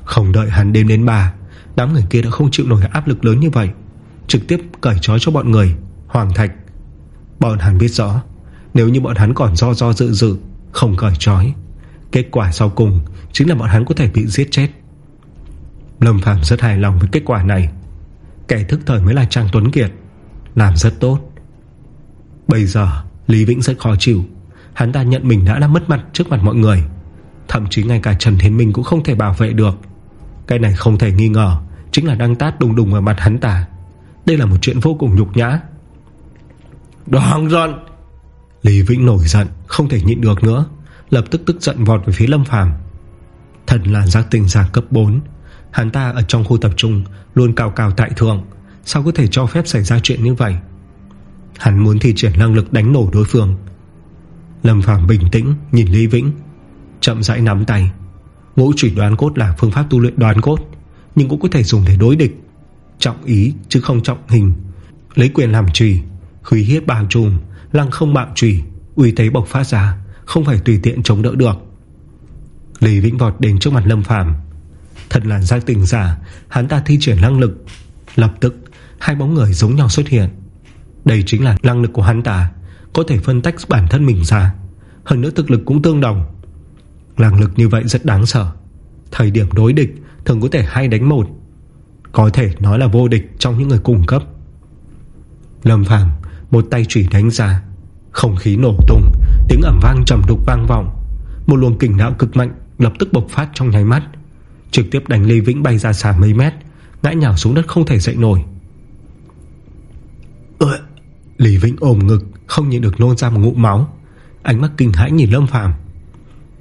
Không đợi hắn đêm đến ba, Đám người kia đã không chịu nổi áp lực lớn như vậy. Trực tiếp cởi trói cho bọn người, Hoàng Thạch. Bọn hắn biết rõ, Nếu như bọn hắn còn do do dự dự, Không cởi trói, Kết quả sau cùng Chính là bọn hắn có thể bị giết chết. Lâm Phàm rất hài lòng với kết quả này. Kẻ thức thời mới là Trang Tuấn Kiệt, Làm rất tốt. Bây giờ, Lý Vĩnh rất khó chịu. Hắn ta nhận mình đã đã mất mặt trước mặt mọi người. Thậm chí ngay cả Trần Thiên Minh cũng không thể bảo vệ được. Cái này không thể nghi ngờ, Chính là đang tát đùng đùng vào mặt hắn ta. Đây là một chuyện vô cùng nhục nhã. Đoàn giận! Lý Vĩnh nổi giận, Không thể nhịn được nữa. Lập tức tức giận vọt về phía Lâm Phàm. Thần là giác tình giả cấp 4 Hắn ta ở trong khu tập trung, Luôn cao cao tại thượng. Sao có thể cho phép xảy ra chuyện như vậy? Hắn muốn thi triển năng lực đánh nổ đối phương. Lâm Phàm bình tĩnh, Nhìn Lý Vĩnh. Chậm rãi nắm tay. Ngũ trùy đoán cốt là phương pháp tu luyện đoán cốt, Nhưng cũng có thể dùng để đối địch. Trọng ý, chứ không trọng hình. Lấy quyền làm trùy Khí hiếp bao trùm, Lăng không bạo trùy Uy thế bộc phát ra, Không phải tùy tiện chống đỡ được. Lý Vĩnh vọt đến trước mặt Lâm Phàm. Thật là giác tình giả Hắn ta thi triển năng lực. Lập tức, hai bóng người giống nhau xuất hiện. Đây chính là năng lực của hắn ta, Có thể phân tách bản thân mình ra. Hơn nữa thực lực cũng tương đồng. Năng lực như vậy rất đáng sợ. Thời điểm đối địch, Thường có thể hai đánh một. Có thể nói là vô địch trong những người cung cấp. Lâm Phàm, Một tay chủy đánh ra. Không khí nổ tung, Tiếng ẩm vang trầm đục vang vọng. Một luồng kình đạo cực mạnh lập tức bộc phát trong nháy mắt. Trực tiếp đánh Lê Vĩnh bay ra xa mấy mét Ngã nhào xuống đất không thể dậy nổi. Ừ. Lý Vĩnh ôm ngực Không nhìn được nôn ra một ngụm máu. Ánh mắt kinh hãi nhìn Lâm Phàm.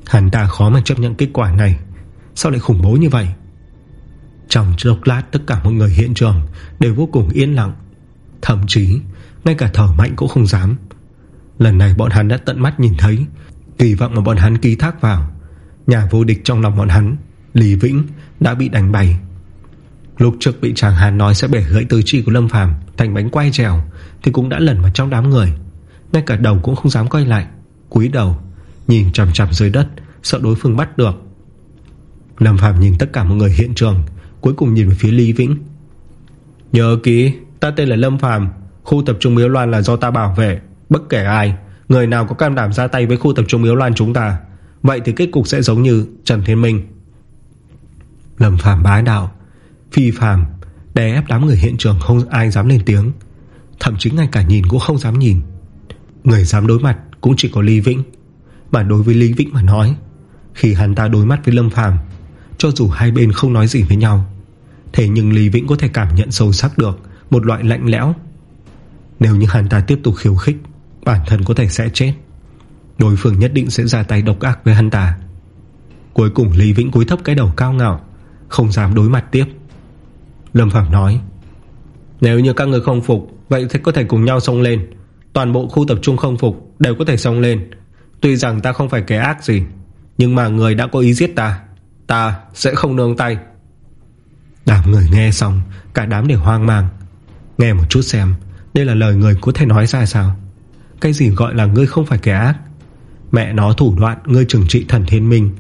Hắn ta khó mà chấp nhận kết quả này. Sao lại khủng bố như vậy? Trong chốc lát tất cả mọi người hiện trường Đều vô cùng yên lặng. Thậm chí ngay cả thở mạnh cũng không dám. Lần này bọn hắn đã tận mắt nhìn thấy Kỳ vọng mà bọn hắn ký thác vào. Nhà vô địch trong lòng bọn hắn Lý Vĩnh đã bị đánh bay Lúc trước bị chàng Hàn nói sẽ bể gãy tư chi của Lâm Phàm Thành bánh quay trèo Thì cũng đã lẩn vào trong đám người. Ngay cả đầu cũng không dám quay lại, Cúi đầu, Nhìn chằm chằm dưới đất, Sợ đối phương bắt được. Lâm Phàm nhìn tất cả mọi người hiện trường, Cuối cùng nhìn về phía Lý Vĩnh. Nhớ kỹ, Ta tên là Lâm Phàm, Khu tập trung Miếu Loan là do ta bảo vệ. Bất kể ai, Người nào có cam đảm ra tay với khu tập trung Miếu Loan chúng ta, Vậy thì kết cục sẽ giống như Trần Thiên Minh. Lâm Phàm bá đạo, Phi phàm, Đè ép đám người hiện trường không ai dám lên tiếng. Thậm chí ngay cả nhìn cũng không dám nhìn. Người dám đối mặt Cũng chỉ có Lý Vĩnh. Mà đối với Lý Vĩnh mà nói, Khi hắn ta đối mắt với Lâm Phàm, Cho dù hai bên không nói gì với nhau, Thế nhưng Lý Vĩnh có thể cảm nhận sâu sắc được Một loại lạnh lẽo. Nếu như hắn ta tiếp tục khiêu khích, Bản thân có thể sẽ chết. Đối phương nhất định sẽ ra tay độc ác với hắn ta. Cuối cùng Lý Vĩnh cúi thấp cái đầu cao ngạo không dám đối mặt tiếp. Lâm Phạm nói, Nếu như các người không phục, Vậy thì có thể cùng nhau xông lên. Toàn bộ khu tập trung không phục đều có thể xông lên. Tuy rằng ta không phải kẻ ác gì, Nhưng mà người đã có ý giết ta Ta sẽ không nương tay. Đám người nghe xong, Cả đám đều hoang mang. Nghe một chút xem, Đây là lời người có thể nói ra sao? Cái gì gọi là ngươi không phải kẻ ác? Mẹ nó thủ đoạn ngươi trừng trị thần thiên minh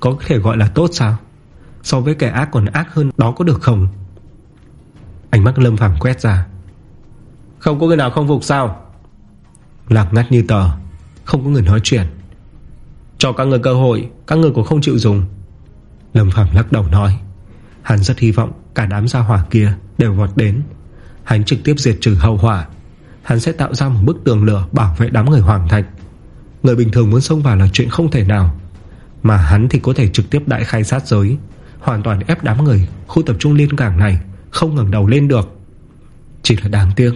Có thể gọi là tốt sao? So với kẻ ác còn ác hơn Đó có được không? Ánh mắt Lâm Phàm quét ra. Không có người nào không phục sao? Lạc ngắt như tờ Không có người nói chuyện. Cho các người cơ hội Các người cũng không chịu dùng. Lâm Phàm lắc đầu nói. Hắn rất hy vọng cả đám gia hỏa kia Đều vọt đến. Hắn trực tiếp diệt trừ hậu hỏa Hắn sẽ tạo ra một bức tường lửa bảo vệ đám người hoàng thạch. Người bình thường muốn xông vào là chuyện không thể nào. Mà hắn thì có thể trực tiếp đại khai sát giới Hoàn toàn ép đám người Khu tập trung liên cảng này Không ngẩng đầu lên được. Chỉ là đáng tiếc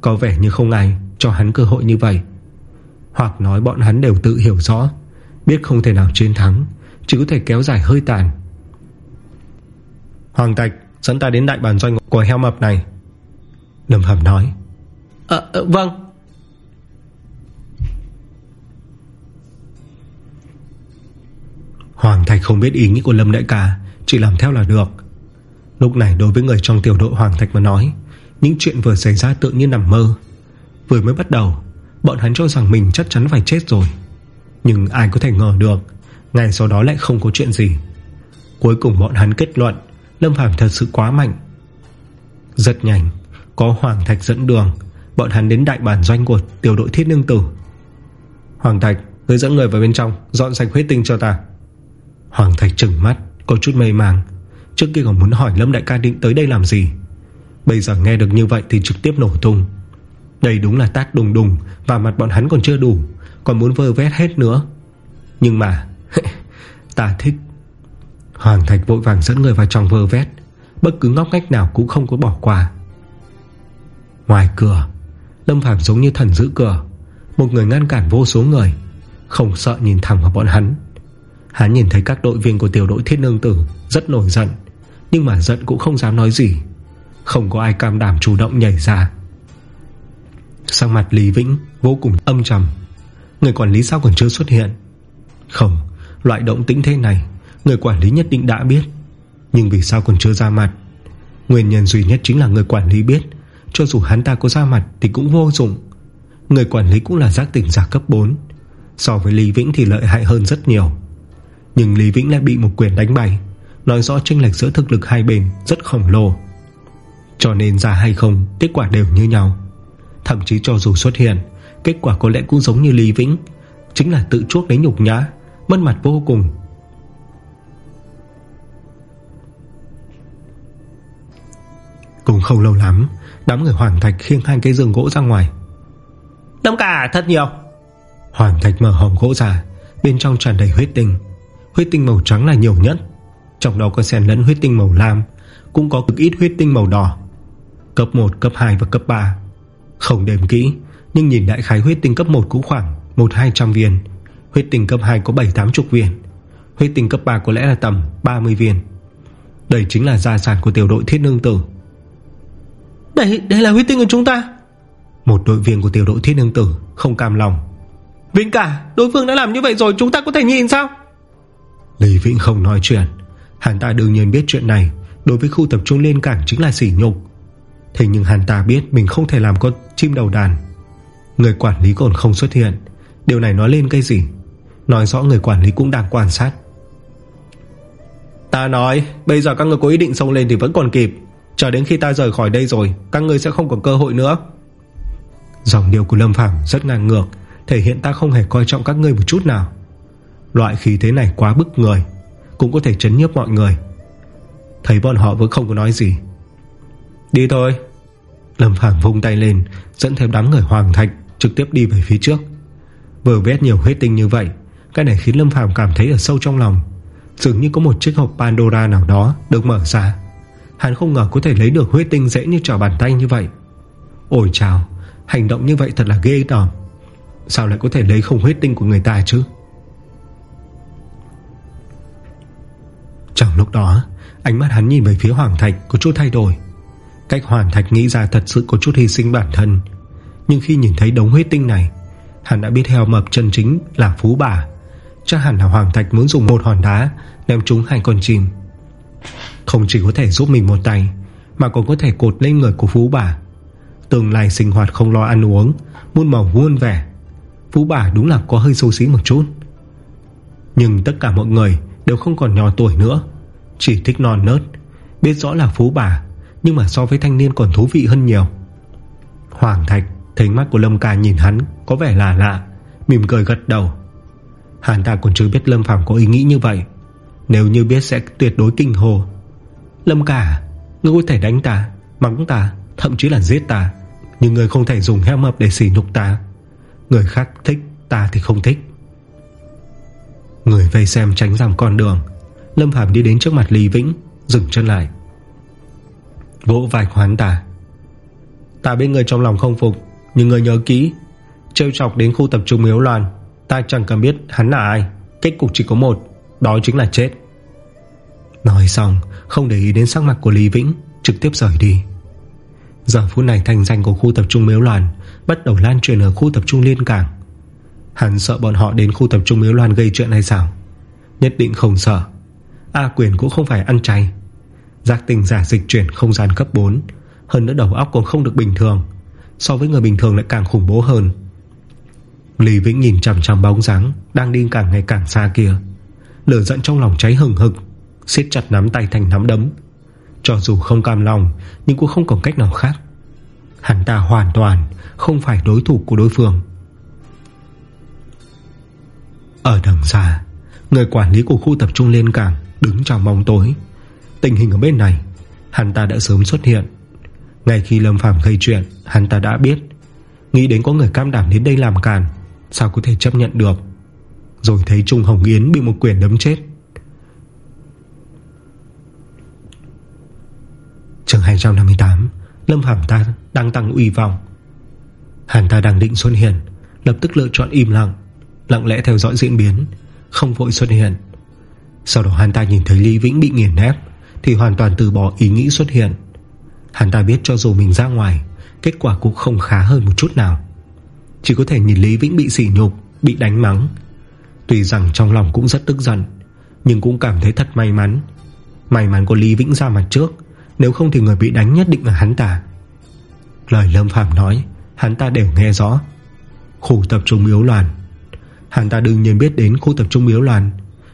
Có vẻ như không ai cho hắn cơ hội như vậy. Hoặc nói bọn hắn đều tự hiểu rõ Biết không thể nào chiến thắng Chỉ có thể kéo dài hơi tàn. Hoàng Tạch Dẫn ta đến đại bản doanh của heo mập này. Lâm Hầm nói. À, à, Vâng. Hoàng Thạch không biết ý nghĩ của Lâm Đại ca chỉ làm theo là được. Lúc này đối với người trong tiểu đội Hoàng Thạch mà nói, Những chuyện vừa xảy ra tự nhiên nằm mơ. Vừa mới bắt đầu, Bọn hắn cho rằng mình chắc chắn phải chết rồi. Nhưng ai có thể ngờ được Ngày sau đó lại không có chuyện gì. Cuối cùng bọn hắn kết luận, Lâm Phàm thật sự quá mạnh. Rất nhanh, Có Hoàng Thạch dẫn đường, Bọn hắn đến đại bản doanh của tiểu đội thiết nương tử. Hoàng Thạch, Người dẫn người vào bên trong, Dọn sạch huyết tinh cho ta. Hoàng Thạch trừng mắt. Có chút mê màng Trước kia còn muốn hỏi Lâm Đại ca định tới đây làm gì. Bây giờ nghe được như vậy thì trực tiếp nổ tung. Đây đúng là tác đùng đùng Và mặt bọn hắn còn chưa đủ, Còn muốn vơ vét hết nữa. Nhưng mà, *laughs* Ta thích. Hoàng Thạch vội vàng dẫn người vào trong vơ vét. Bất cứ ngóc ngách nào cũng không có bỏ qua. Ngoài cửa, Lâm Phàm giống như thần giữ cửa. Một người ngăn cản vô số người. Không sợ nhìn thẳng vào bọn hắn. Hắn nhìn thấy các đội viên của tiểu đội thiết nương tử Rất nổi giận, Nhưng mà giận cũng không dám nói gì. Không có ai cam đảm chủ động nhảy ra. Sang mặt Lý Vĩnh Vô cùng âm trầm. Người quản lý sao còn chưa xuất hiện? Không, Loại động tĩnh thế này, Người quản lý nhất định đã biết. Nhưng vì sao còn chưa ra mặt? Nguyên nhân duy nhất chính là người quản lý biết. Cho dù hắn ta có ra mặt thì cũng vô dụng. Người quản lý cũng là giác tỉnh giả cấp 4 So với Lý Vĩnh thì lợi hại hơn rất nhiều. Nhưng Lý Vĩnh lại bị một quyền đánh bay Nói rõ chênh lệch giữa thực lực hai bên Rất khổng lồ. Cho nên ra hay không Kết quả đều như nhau. Thậm chí cho dù xuất hiện Kết quả có lẽ cũng giống như Lý Vĩnh. Chính là tự chuốc lấy nhục nhã Mất mặt vô cùng. Cũng không lâu lắm Đám người Hoàng Thạch khiêng hai cây giường gỗ ra ngoài. Đông cả thật nhiều. Hoàng Thạch mở hòm gỗ ra Bên trong tràn đầy huyết tinh Huyết tinh màu trắng là nhiều nhất. Trong đó có xen lẫn huyết tinh màu lam Cũng có cực ít huyết tinh màu đỏ. Cấp 1, cấp 2 và cấp 3 Không đếm kỹ Nhưng nhìn đại khái huyết tinh cấp 1 cũng khoảng 1-200 viên. Huyết tinh cấp 2 có 7-80 viên. Huyết tinh cấp 3 có lẽ là tầm 30 viên. Đây chính là gia sản của tiểu đội thiết nương tử. Đây, đây là huyết tinh của chúng ta. Một đội viên của tiểu đội thiết nương tử Không cam lòng. Vĩnh cả đối phương đã làm như vậy rồi Chúng ta có thể nhìn sao Lý Vĩnh không nói chuyện. Hắn ta đương nhiên biết chuyện này, Đối với khu tập trung liên cảng chính là sỉ nhục. Thế nhưng hắn ta biết Mình không thể làm con chim đầu đàn. Người quản lý còn không xuất hiện. Điều này nói lên cái gì? Nói rõ người quản lý cũng đang quan sát. Ta nói, Bây giờ các người có ý định xông lên thì vẫn còn kịp. Chờ đến khi ta rời khỏi đây rồi, Các người sẽ không có cơ hội nữa. Dòng điều của Lâm Phàm rất ngang ngược, Thể hiện ta không hề coi trọng các ngươi một chút nào. Loại khí thế này quá bức người, Cũng có thể chấn nhiếp mọi người. Thấy bọn họ vẫn không có nói gì. Đi thôi. Lâm Phàm vung tay lên, Dẫn theo đám người hoàng thạch Trực tiếp đi về phía trước. Vừa vét nhiều huyết tinh như vậy, Cái này khiến Lâm Phàm cảm thấy ở sâu trong lòng. Dường như có một chiếc hộp Pandora nào đó Được mở ra. Hắn không ngờ có thể lấy được huyết tinh dễ như trở bàn tay như vậy. Ôi chào, Hành động như vậy thật là ghê tởm. Sao lại có thể lấy không huyết tinh của người ta chứ? Trong lúc đó, Ánh mắt hắn nhìn về phía Hoàng Thạch Có chút thay đổi. Cách Hoàng Thạch nghĩ ra thật sự có chút hy sinh bản thân. Nhưng khi nhìn thấy đống huyết tinh này, Hắn đã biết heo mập chân chính là phú bà. Chắc hẳn là Hoàng Thạch muốn dùng một hòn đá đem trúng hai con chim. Không chỉ có thể giúp mình một tay, Mà còn có thể cột lên người của phú bà. Tương lai sinh hoạt không lo ăn uống, Muôn màu muôn vẻ. Phú bà đúng là có hơi xấu xí một chút. Nhưng tất cả mọi người Đều không còn nhỏ tuổi nữa. Chỉ thích non nớt Biết rõ là phú bà Nhưng mà so với thanh niên còn thú vị hơn nhiều. Hoàng Thạch Thấy mắt của Lâm Ca nhìn hắn Có vẻ lạ lạ Mỉm cười gật đầu. Hắn ta còn chưa biết Lâm Phàm có ý nghĩ như vậy. Nếu như biết sẽ tuyệt đối kinh hồ. Lâm Ca à, Ngươi có thể đánh ta, mắng ta Thậm chí là giết ta Nhưng người không thể dùng heo mập để xỉ nhục ta. Người khác thích ta thì không thích. Người vây xem tránh dòng con đường. Lâm Phàm đi đến trước mặt Lý Vĩnh, Dừng chân lại. Vỗ vai hoán ta. Ta biết người trong lòng không phục, Nhưng người nhớ kỹ. Trêu chọc đến khu tập trung miếu loạn Ta chẳng cần biết hắn là ai. Kết cục chỉ có một, Đó chính là chết. Nói xong, Không để ý đến sắc mặt của Lý Vĩnh, Trực tiếp rời đi. Giờ phút này thành danh của khu tập trung miếu loạn Bắt đầu lan truyền ở khu tập trung liên cảng. Hắn sợ bọn họ đến khu tập trung miếu loan gây chuyện hay sao? Nhất định không sợ. A quyền cũng không phải ăn chay. Giác tình giả dịch chuyển không gian cấp 4 Hơn nữa đầu óc còn không được bình thường. So với người bình thường lại càng khủng bố hơn. Lý Vĩnh nhìn chằm chằm bóng dáng, Đang đi càng ngày càng xa kia. Lửa giận trong lòng cháy hừng hực, siết chặt nắm tay thành nắm đấm. Cho dù không cam lòng, Nhưng cũng không còn cách nào khác. Hắn ta hoàn toàn Không phải đối thủ của đối phương. Ở đằng xa, Người quản lý của khu tập trung lên cảng Đứng trong bóng tối. Tình hình ở bên này, Hắn ta đã sớm xuất hiện. Ngay khi Lâm Phàm gây chuyện, Hắn ta đã biết. Nghĩ đến có người cam đảm đến đây làm càn, Sao có thể chấp nhận được? Rồi thấy Trung Hồng Yến bị một quyền đấm chết. Trường 258 Lâm Phạm ta đang tăng uy vọng. Hắn ta đang định xuất hiện, Lập tức lựa chọn im lặng. Lặng lẽ theo dõi diễn biến, Không vội xuất hiện. Sau đó hắn ta nhìn thấy Lý Vĩnh bị nghiền ép Thì hoàn toàn từ bỏ ý nghĩ xuất hiện. Hắn ta biết cho dù mình ra ngoài, Kết quả cũng không khá hơn một chút nào. Chỉ có thể nhìn Lý Vĩnh bị sỉ nhục, Bị đánh mắng. Tuy rằng trong lòng cũng rất tức giận, Nhưng cũng cảm thấy thật may mắn. May mắn có Lý Vĩnh ra mặt trước, Nếu không thì người bị đánh nhất định là hắn ta. Lời Lâm Phạm nói, Hắn ta đều nghe rõ. Khu tập trung yếu loạn Hắn ta đương nhiên biết đến khu tập trung miếu loạn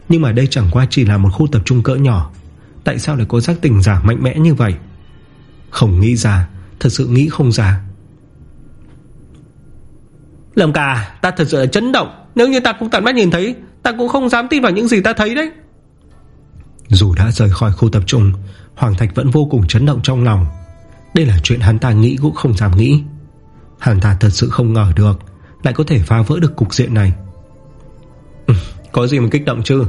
Nhưng mà đây chẳng qua chỉ là một khu tập trung cỡ nhỏ. Tại sao lại có giác tình giả mạnh mẽ như vậy? Không nghĩ ra Thật sự nghĩ không ra. Lâm ca Ta thật sự là chấn động. Nếu như ta cũng tận mắt nhìn thấy Ta cũng không dám tin vào những gì ta thấy đấy. Dù đã rời khỏi khu tập trung Hoàng Thạch vẫn vô cùng chấn động trong lòng. Đây là chuyện hắn ta nghĩ cũng không dám nghĩ. Hắn ta thật sự không ngờ được Lại có thể phá vỡ được cục diện này có gì mà kích động chứ?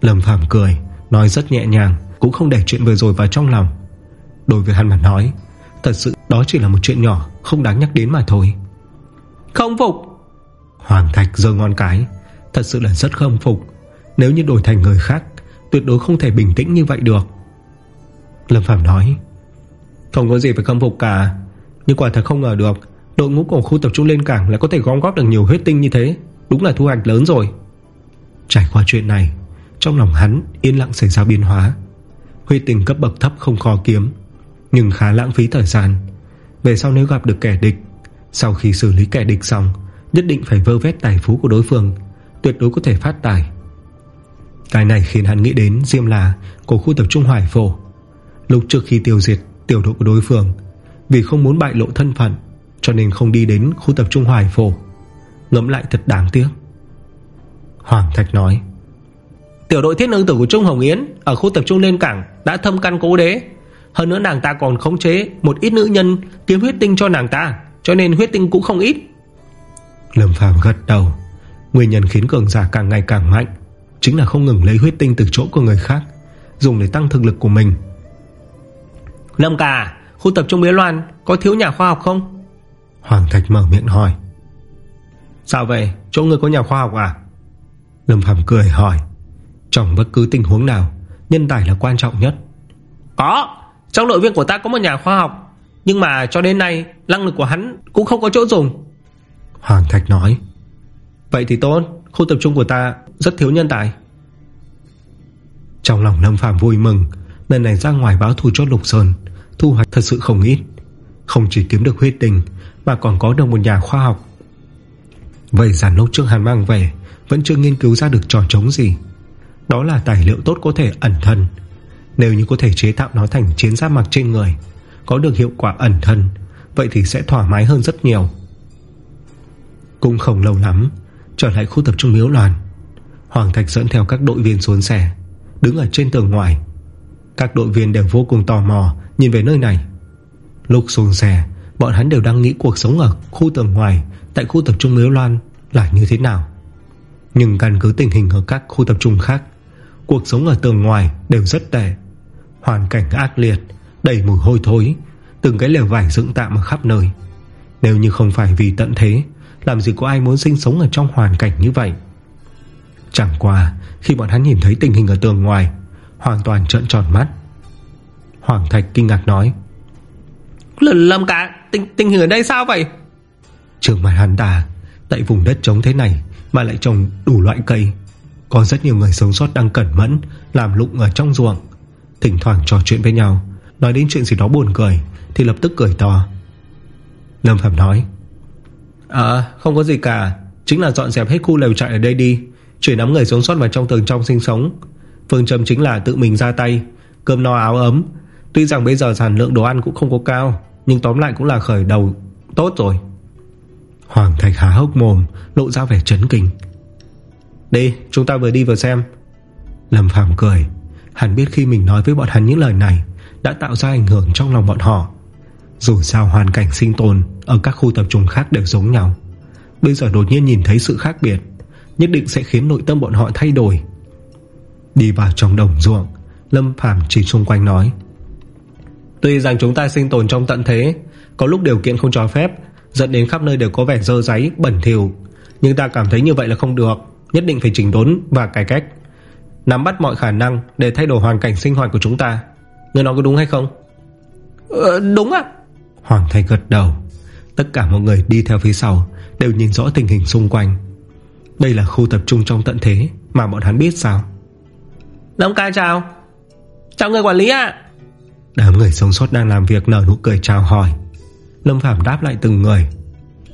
Lâm Phàm cười, Nói rất nhẹ nhàng, Cũng không để chuyện vừa rồi vào trong lòng. Đối với hắn mà nói, Thật sự đó chỉ là một chuyện nhỏ, Không đáng nhắc đến mà thôi. Không phục! Hoàng Thạch giơ ngon cái, Thật sự là rất không phục. Nếu như đổi thành người khác, Tuyệt đối không thể bình tĩnh như vậy được. Lâm Phàm nói, Không có gì phải khâm phục cả, Nhưng quả thật không ngờ được, Đội ngũ của khu tập trung lên cảng lại có thể gom góp được nhiều huyết tinh như thế, Đúng là thu hoạch lớn rồi. Trải qua chuyện này, Trong lòng hắn yên lặng xảy ra biến hóa. Huy tinh cấp bậc thấp không khó kiếm, Nhưng khá lãng phí thời gian. Về sau nếu gặp được kẻ địch, Sau khi xử lý kẻ địch xong, Nhất định phải vơ vét tài phú của đối phương, Tuyệt đối có thể phát tài. Cái này khiến hắn nghĩ đến Diêm là của khu tập trung Hoài Phổ. Lúc trước khi tiêu diệt tiểu đội của đối phương, Vì không muốn bại lộ thân phận, Cho nên không đi đến khu tập trung Hoài Phổ. Ngẫm lại thật đáng tiếc. Hoàng Thạch nói. Tiểu đội thiết nương tử của Trung Hồng Yến Ở khu tập trung lên cảng đã thâm căn cố đế. Hơn nữa nàng ta còn khống chế Một ít nữ nhân kiếm huyết tinh cho nàng ta Cho nên huyết tinh cũng không ít. Lâm Phàm gật đầu. Nguyên nhân khiến cường giả càng ngày càng mạnh Chính là không ngừng lấy huyết tinh từ chỗ của người khác Dùng để tăng thực lực của mình. Lâm cả Khu tập trung Mế Loan có thiếu nhà khoa học không? Hoàng Thạch mở miệng hỏi. Sao vậy? Chỗ người có nhà khoa học à Lâm Phàm cười hỏi Trong bất cứ tình huống nào Nhân tài là quan trọng nhất. Có Trong đội viên của ta có một nhà khoa học Nhưng mà cho đến nay Năng lực của hắn cũng không có chỗ dùng. Hoàng Thạch nói Vậy thì tốt Khu tập trung của ta rất thiếu nhân tài. Trong lòng Lâm Phạm vui mừng Lần này ra ngoài báo thù cho Lục Sơn Thu hoạch thật sự không ít. Không chỉ kiếm được huyết tình Mà còn có được một nhà khoa học. Vậy giản lúc trước hắn mang về vẫn chưa nghiên cứu ra được trò trống gì. Đó là tài liệu tốt có thể ẩn thân. Nếu như có thể chế tạo nó thành chiến giáp mặc trên người, Có được hiệu quả ẩn thân, Vậy thì sẽ thoải mái hơn rất nhiều. Cũng không lâu lắm, Trở lại khu tập trung miếu loạn Hoàng Thạch dẫn theo các đội viên xuống xe, Đứng ở trên tường ngoài. Các đội viên đều vô cùng tò mò Nhìn về nơi này. Lúc xuống xe, Bọn hắn đều đang nghĩ cuộc sống ở khu tường ngoài, Tại khu tập trung miếu loan là như thế nào. Nhưng căn cứ tình hình ở các khu tập trung khác Cuộc sống ở tường ngoài đều rất tệ. Hoàn cảnh ác liệt Đầy mùi hôi thối Từng cái lều vải dựng tạm ở khắp nơi. Nếu như không phải vì tận thế làm gì có ai muốn sinh sống ở trong hoàn cảnh như vậy? Chẳng qua Khi bọn hắn nhìn thấy tình hình ở tường ngoài Hoàn toàn trợn tròn mắt. Hoàng Thạch kinh ngạc nói Lâm cả tình, tình hình ở đây sao vậy? Trường mặt hắn ta Tại vùng đất trống thế này mà lại trồng đủ loại cây. Có rất nhiều người sống sót đang cẩn mẫn, Làm lụng ở trong ruộng, Thỉnh thoảng trò chuyện với nhau. Nói đến chuyện gì đó buồn cười, Thì lập tức cười to. Lâm Phạm nói À không có gì cả. Chính là dọn dẹp hết khu lều trại ở đây đi. Chuyển nắm người sống sót vào trong tường trong sinh sống. Phương châm chính là tự mình ra tay. Cơm no áo ấm. Tuy rằng bây giờ sản lượng đồ ăn cũng không có cao, Nhưng tóm lại cũng là khởi đầu tốt rồi. Hoàng Thạch há hốc mồm, Lộ ra vẻ chấn kinh. Đi, chúng ta vừa đi vừa xem. Lâm Phàm cười. Hắn biết khi mình nói với bọn hắn những lời này, Đã tạo ra ảnh hưởng trong lòng bọn họ. Dù sao hoàn cảnh sinh tồn Ở các khu tập trung khác đều giống nhau. Bây giờ đột nhiên nhìn thấy sự khác biệt, Nhất định sẽ khiến nội tâm bọn họ thay đổi. Đi vào trong đồng ruộng, Lâm Phàm chỉ xung quanh nói, Tuy rằng chúng ta sinh tồn trong tận thế, Có lúc điều kiện không cho phép Dẫn đến khắp nơi đều có vẻ dơ giấy, bẩn thỉu. Nhưng ta cảm thấy như vậy là không được. Nhất định phải chỉnh đốn và cải cách. Nắm bắt mọi khả năng Để thay đổi hoàn cảnh sinh hoạt của chúng ta. Người nói có đúng hay không? Ờ, Đúng ạ. Hoàng Thành gật đầu. Tất cả mọi người đi theo phía sau Đều nhìn rõ tình hình xung quanh. Đây là khu tập trung trong tận thế Mà bọn hắn biết sao? Lâm ca chào. Chào người quản lý ạ. Đám người sống sót đang làm việc nở nụ cười chào hỏi Lâm Phạm đáp lại từng người.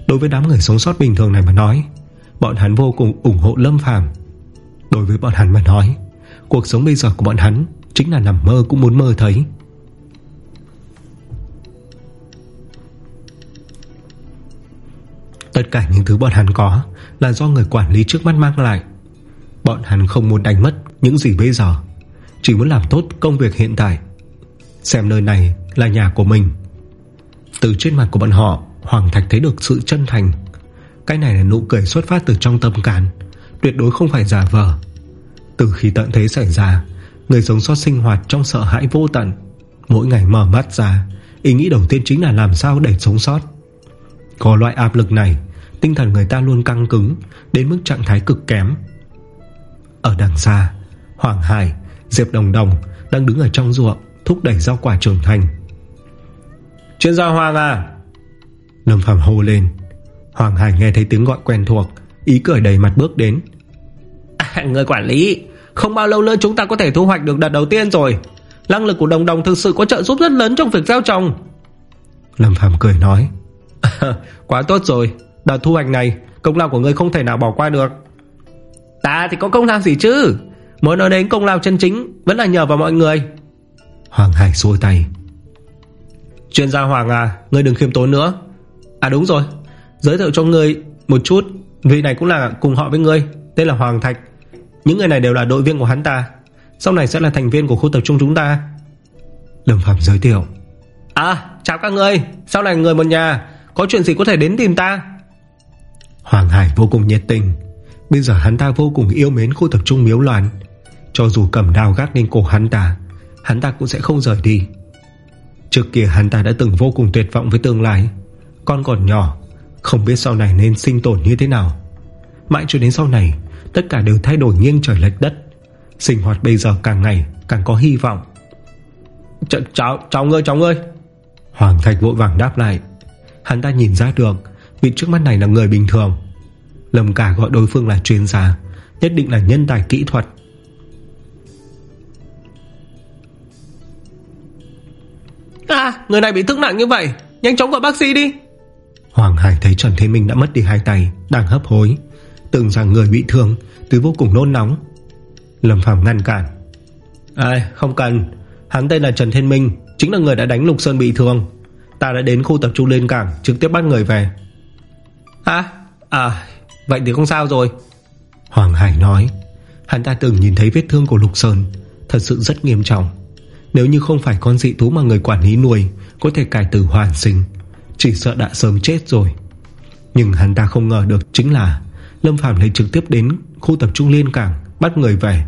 Đối với đám người sống sót bình thường này mà nói, Bọn hắn vô cùng ủng hộ Lâm Phàm. Đối với bọn hắn mà nói, Cuộc sống bây giờ của bọn hắn Chính là nằm mơ cũng muốn mơ thấy. Tất cả những thứ bọn hắn có Là do người quản lý trước mắt mang lại. Bọn hắn không muốn đánh mất Những gì bây giờ, Chỉ muốn làm tốt công việc hiện tại. Xem nơi này là nhà của mình. Từ trên mặt của bọn họ Hoàng Thạch thấy được sự chân thành. Cái này là nụ cười xuất phát từ trong tâm can Tuyệt đối không phải giả vờ. Từ khi tận thế xảy ra Người sống sót sinh hoạt trong sợ hãi vô tận. Mỗi ngày mở mắt ra Ý nghĩ đầu tiên chính là làm sao để sống sót. Có loại áp lực này Tinh thần người ta luôn căng cứng Đến mức trạng thái cực kém. Ở đằng xa Hoàng Hải, Diệp Đồng Đồng Đang đứng ở trong ruộng Thúc đẩy rau quả trưởng thành. Chuyên gia Hoàng à? Lâm Phạm hô lên. Hoàng Hải nghe thấy tiếng gọi quen thuộc Ý cười đầy mặt bước đến. À, Người quản lý Không bao lâu nữa chúng ta có thể thu hoạch được đợt đầu tiên rồi. Năng lực của đồng đồng thực sự có trợ giúp rất lớn trong việc gieo trồng. Lâm Phạm cười nói. *laughs* Quá tốt rồi Đợt thu hoạch này Công lao của người không thể nào bỏ qua được. Ta thì có công lao gì chứ? Mới nói đến công lao chân chính Vẫn là nhờ vào mọi người. Hoàng Hải xua tay Chuyên gia Hoàng à Ngươi đừng khiêm tốn nữa. À đúng rồi, Giới thiệu cho ngươi một chút, Vị này cũng là cùng họ với ngươi, Tên là Hoàng Thạch. Những người này đều là đội viên của hắn ta. Sau này sẽ là thành viên của khu tập trung chúng ta. Lâm Phạm giới thiệu. À chào các ngươi, Sau này người một nhà, Có chuyện gì có thể đến tìm ta? Hoàng Hải vô cùng nhiệt tình. Bây giờ hắn ta vô cùng yêu mến khu tập trung miếu loạn. Cho dù cầm đào gác lên cổ hắn ta Hắn ta cũng sẽ không rời đi. Trước kia hắn ta đã từng vô cùng tuyệt vọng với tương lai. Con còn nhỏ Không biết sau này nên sinh tồn như thế nào. Mãi cho đến sau này Tất cả đều thay đổi nghiêng trời lệch đất. Sinh hoạt bây giờ càng ngày càng có hy vọng. Ch Cháu, cháu ngơi cháu ngơi. Hoàng Thạch vội vàng đáp lại. Hắn ta nhìn ra được Vị trước mắt này là người bình thường. Lâm cả gọi đối phương là chuyên gia Nhất định là nhân tài kỹ thuật. À người này bị thương nặng như vậy Nhanh chóng gọi bác sĩ đi. Hoàng Hải thấy Trần Thế Minh đã mất đi hai tay Đang hấp hối Tưởng rằng người bị thương Từ vô cùng nôn nóng. Lâm Phạm ngăn cản. À không cần. Hắn tên là Trần Thiên Minh Chính là người đã đánh Lục Sơn bị thương. Ta đã đến khu tập trung lên cảng Trực tiếp bắt người về. À À Vậy thì không sao rồi. Hoàng Hải nói. Hắn ta từng nhìn thấy vết thương của Lục Sơn Thật sự rất nghiêm trọng Nếu như không phải con dị thú mà người quản lý nuôi Có thể cải tử hoàn sinh. Chỉ sợ đã sớm chết rồi. Nhưng hắn ta không ngờ được chính là Lâm Phạm lại trực tiếp đến khu tập trung liên cảng Bắt người về.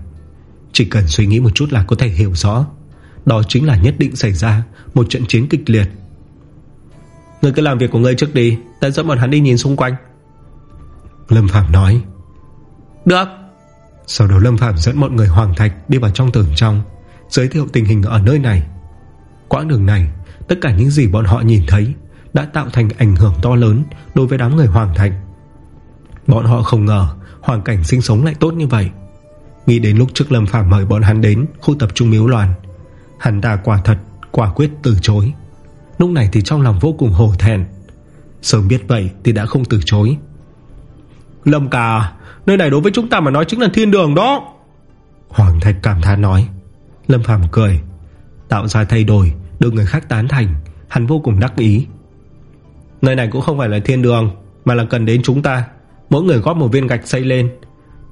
Chỉ cần suy nghĩ một chút là có thể hiểu rõ. Đó chính là nhất định xảy ra Một trận chiến kịch liệt. Người cứ làm việc của người trước đi Ta dẫn bọn hắn đi nhìn xung quanh. Lâm Phạm nói. Được. Sau đó Lâm Phạm dẫn mọi người Hoàng Thạch Đi vào trong tường trong Giới thiệu tình hình ở nơi này. Quãng đường này, Tất cả những gì bọn họ nhìn thấy Đã tạo thành ảnh hưởng to lớn Đối với đám người Hoàng thành Bọn họ không ngờ Hoàn cảnh sinh sống lại tốt như vậy. Nghĩ đến lúc trước Lâm Phạm mời bọn hắn đến Khu tập trung miếu loạn, Hắn ta quả thật, quả quyết từ chối. Lúc này thì trong lòng vô cùng hổ thẹn. Sớm biết vậy thì đã không từ chối. Lâm cà Nơi này đối với chúng ta mà nói chính là thiên đường đó. Hoàng Thạch cảm thán nói. Lâm Phàm cười. Tạo ra thay đổi được người khác tán thành, Hắn vô cùng đắc ý. Nơi này cũng không phải là thiên đường, Mà là cần đến chúng ta. Mỗi người góp một viên gạch xây lên.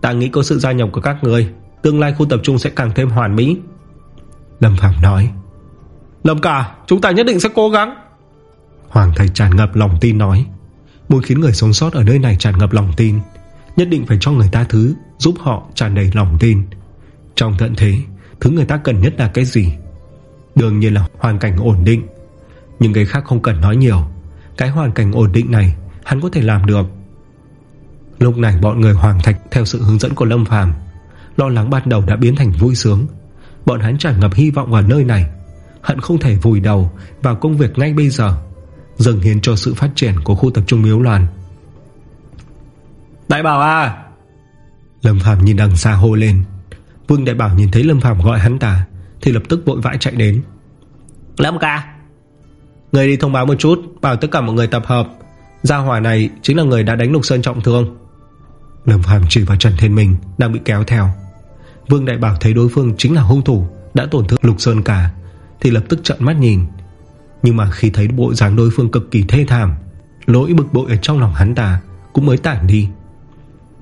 Ta nghĩ có sự gia nhập của các người, Tương lai khu tập trung sẽ càng thêm hoàn mỹ. Lâm Phạm nói. Lâm cả chúng ta nhất định sẽ cố gắng. Hoàng thầy tràn ngập lòng tin nói. Muốn khiến người sống sót ở nơi này tràn ngập lòng tin, Nhất định phải cho người ta thứ Giúp họ tràn đầy lòng tin. Trong tận thế Thứ người ta cần nhất là cái gì? Đương nhiên là hoàn cảnh ổn định. Nhưng cái khác không cần nói nhiều. Cái hoàn cảnh ổn định này Hắn có thể làm được. Lúc này bọn người Hoàng Thạch Theo sự hướng dẫn của Lâm Phàm Lo lắng ban đầu đã biến thành vui sướng. Bọn hắn tràn ngập hy vọng vào nơi này. Hận không thể vùi đầu Vào công việc ngay bây giờ Dâng hiến cho sự phát triển của khu tập trung miếu loạn Đại bảo à! Lâm Phàm nhìn đằng xa hô lên Vương Đại Bảo nhìn thấy Lâm Phàm gọi hắn ta Thì lập tức vội vãi chạy đến. Lâm ca. Người đi thông báo một chút Bảo tất cả mọi người tập hợp. Gia hỏa này chính là người đã đánh Lục Sơn trọng thương. Lâm Phàm chỉ vào Trần Thiên Minh Đang bị kéo theo. Vương Đại Bảo thấy đối phương chính là hung thủ Đã tổn thương Lục Sơn cả Thì lập tức trận mắt nhìn. Nhưng mà khi thấy bộ dáng đối phương cực kỳ thê thảm Lỗi bực bội ở trong lòng hắn ta Cũng mới tản đi.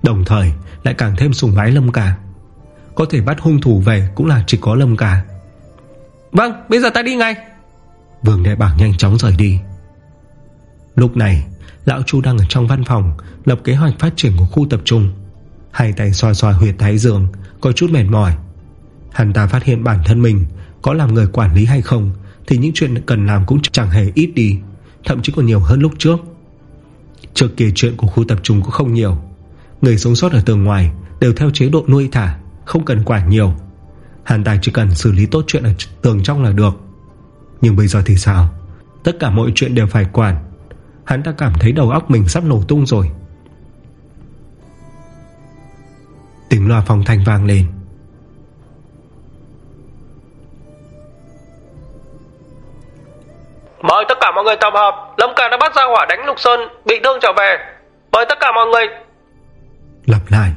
Đồng thời lại càng thêm sùng bái Lâm Cả Có thể bắt hung thủ về Cũng là chỉ có Lâm Cả. Vâng bây giờ ta đi ngay. Vương Đại Bảo nhanh chóng rời đi. Lúc này Lão Chu đang ở trong văn phòng Lập kế hoạch phát triển của khu tập trung. Hai tay xoa xoa huyệt thái dương Có chút mệt mỏi. Hắn ta phát hiện bản thân mình Có làm người quản lý hay không Thì những chuyện cần làm cũng chẳng hề ít đi Thậm chí còn nhiều hơn lúc trước. Trước kia chuyện của khu tập trung cũng không nhiều. Người sống sót ở tường ngoài Đều theo chế độ nuôi thả Không cần quản nhiều. Hàn Tài chỉ cần xử lý tốt chuyện ở tường trong là được. Nhưng bây giờ thì sao? Tất cả mọi chuyện đều phải quản. Hắn ta cảm thấy đầu óc mình sắp nổ tung rồi. Tiếng loa phòng thanh vang lên. Mời tất cả mọi người tập hợp. Lâm Càng đã bắt ra hỏa đánh Lục Sơn Bị thương trở về. Mời tất cả mọi người. Lặp lại.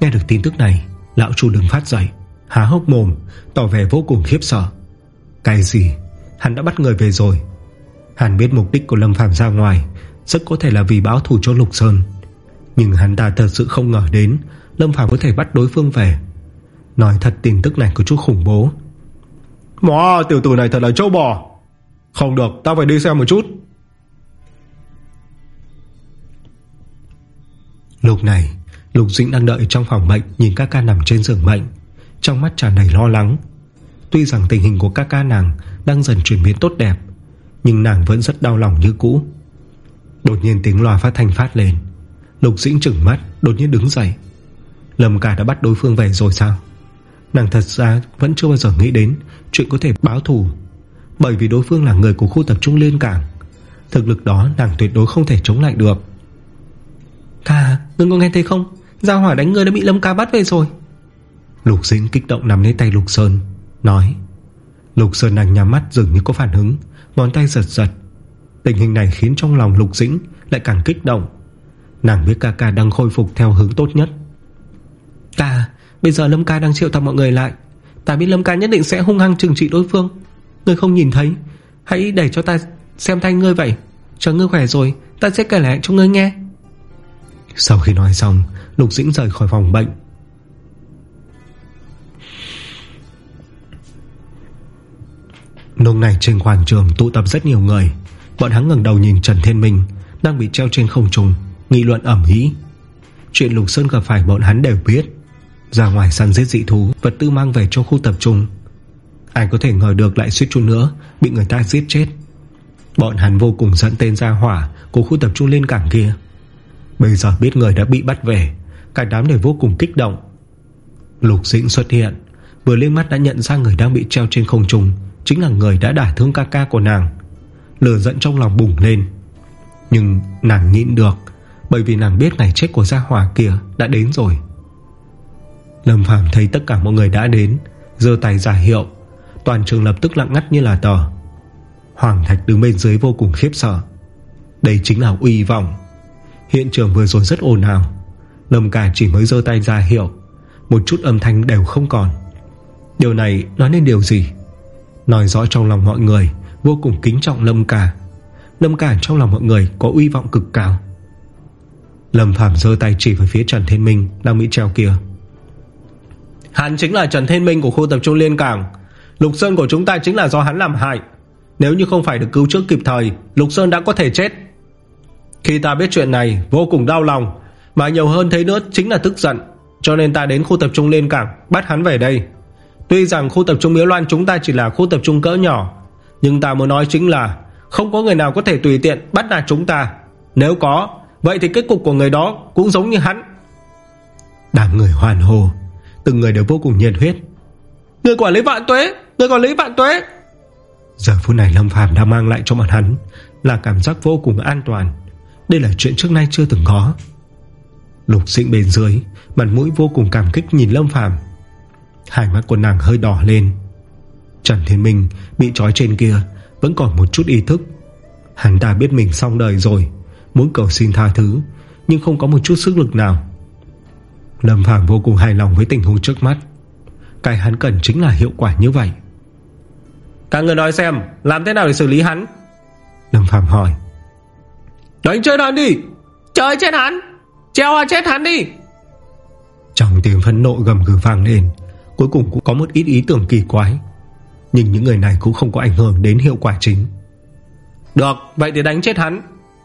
Nghe được tin tức này Lão Chu đứng phát dậy Há hốc mồm Tỏ vẻ vô cùng khiếp sợ. Cái gì? Hắn đã bắt người về rồi. Hắn biết mục đích của Lâm Phàm ra ngoài Rất có thể là vì báo thù cho Lục Sơn. Nhưng hắn ta thật sự không ngờ đến Lâm Phàm có thể bắt đối phương về. Nói thật tin tức này có chút khủng bố. Wow tiểu tử này thật là trâu bò. Không được tao phải đi xem một chút. Lúc này Lục Dĩnh đang đợi trong phòng bệnh, Nhìn các ca nằm trên giường bệnh. Trong mắt tràn đầy lo lắng. Tuy rằng tình hình của các ca nàng Đang dần chuyển biến tốt đẹp, Nhưng nàng vẫn rất đau lòng như cũ. Đột nhiên tiếng loa phát thanh phát lên. Lục Dĩnh trừng mắt, Đột nhiên đứng dậy. Lâm cả đã bắt đối phương về rồi sao? Nàng thật ra vẫn chưa bao giờ nghĩ đến Chuyện có thể báo thù. Bởi vì đối phương là người của khu tập trung Liên Cảng. Thực lực đó nàng tuyệt đối không thể chống lại được. Ca, Ngươi có nghe thấy không? Gia hỏa đánh người đã bị Lâm ca bắt về rồi. Lục Dĩnh kích động nằm lấy tay Lục Sơn Nói Lục Sơn đang nhắm mắt dường như có phản hứng Ngón tay giật giật. Tình hình này khiến trong lòng Lục Dĩnh lại càng kích động. Nàng biết ca ca đang khôi phục theo hướng tốt nhất. Ca Bây giờ Lâm ca đang triệu tập mọi người lại. Ta biết Lâm ca nhất định sẽ hung hăng trừng trị đối phương. Ngươi không nhìn thấy Hãy để cho ta xem tay ngươi vậy. Chờ ngươi khỏe rồi Ta sẽ kể lại cho ngươi nghe. Sau khi nói xong Lục Dĩnh rời khỏi phòng bệnh. Lúc này trên quảng trường tụ tập rất nhiều người. Bọn hắn ngừng đầu nhìn Trần Thiên Minh, Đang bị treo trên không trung Nghị luận ẩm ý. Chuyện Lục Sơn gặp phải bọn hắn đều biết. Ra ngoài săn giết dị thú, Vật tư mang về cho khu tập trung. Ai có thể ngờ được lại suýt chút nữa, Bị người ta giết chết. Bọn hắn vô cùng dẫn tên ra hỏa Của khu tập trung lên cảng kia. Bây giờ biết người đã bị bắt về Cả đám đều vô cùng kích động. Lục dĩnh xuất hiện, Vừa lên mắt đã nhận ra người đang bị treo trên không trung, Chính là người đã đả thương ca ca của nàng. Lửa giận trong lòng bùng lên. Nhưng nàng nhịn được, Bởi vì nàng biết ngày chết của gia hỏa kia Đã đến rồi. Lâm Phàm thấy tất cả mọi người đã đến Dơ tay giả hiệu. Toàn trường lập tức lặng ngắt như là tờ. Hoàng Thạch đứng bên dưới vô cùng khiếp sợ. Đây chính là uy vọng. Hiện trường vừa rồi rất ồn ào. Lâm cả chỉ mới dơ tay ra hiệu. Một chút âm thanh đều không còn. Điều này nói nên điều gì? Nói rõ trong lòng mọi người, Vô cùng kính trọng Lâm Cả Lâm Cả trong lòng mọi người có uy vọng cực cao. Lâm Phạm dơ tay chỉ về phía Trần Thiên Minh Đang bị treo kia. Hắn chính là Trần Thiên Minh của khu tập trung Liên Cảng. Lục Sơn của chúng ta chính là do hắn làm hại. Nếu như không phải được cứu trước kịp thời, Lục Sơn đã có thể chết. Khi ta biết chuyện này, vô cùng đau lòng. Mà nhiều hơn thế nữa chính là tức giận. Cho nên ta đến khu tập trung Liên Cảng, Bắt hắn về đây. Tuy rằng khu tập trung Miếu Loan chúng ta chỉ là khu tập trung cỡ nhỏ, Nhưng ta muốn nói chính là Không có người nào có thể tùy tiện bắt nạt chúng ta. Nếu có, Vậy thì kết cục của người đó cũng giống như hắn. Đám người hoàn hồ Từng người đều vô cùng nhiệt huyết. Người quản lý vạn tuế, Người quản lý vạn tuế. Giờ phút này Lâm Phàm đã mang lại cho bọn hắn Là cảm giác vô cùng an toàn. Đây là chuyện trước nay chưa từng có. Lục sinh bên dưới Mặt mũi vô cùng cảm kích nhìn Lâm Phàm. Hai mắt của nàng hơi đỏ lên. Trần Thiên Minh Bị trói trên kia Vẫn còn một chút ý thức. Hắn ta biết mình xong đời rồi Muốn cầu xin tha thứ Nhưng không có một chút sức lực nào. Lâm Phàm vô cùng hài lòng với tình huống trước mắt. Cái hắn cần chính là hiệu quả như vậy. Các người nói xem Làm thế nào để xử lý hắn? Lâm Phàm hỏi. Đánh chết hắn đi! Chơi chết hắn Treo à chết hắn đi. Trong tiếng phẫn nộ gầm gừ vang lên Cuối cùng cũng có một ít ý tưởng kỳ quái Nhưng những người này cũng không có ảnh hưởng đến hiệu quả chính. Được Vậy thì đánh chết hắn.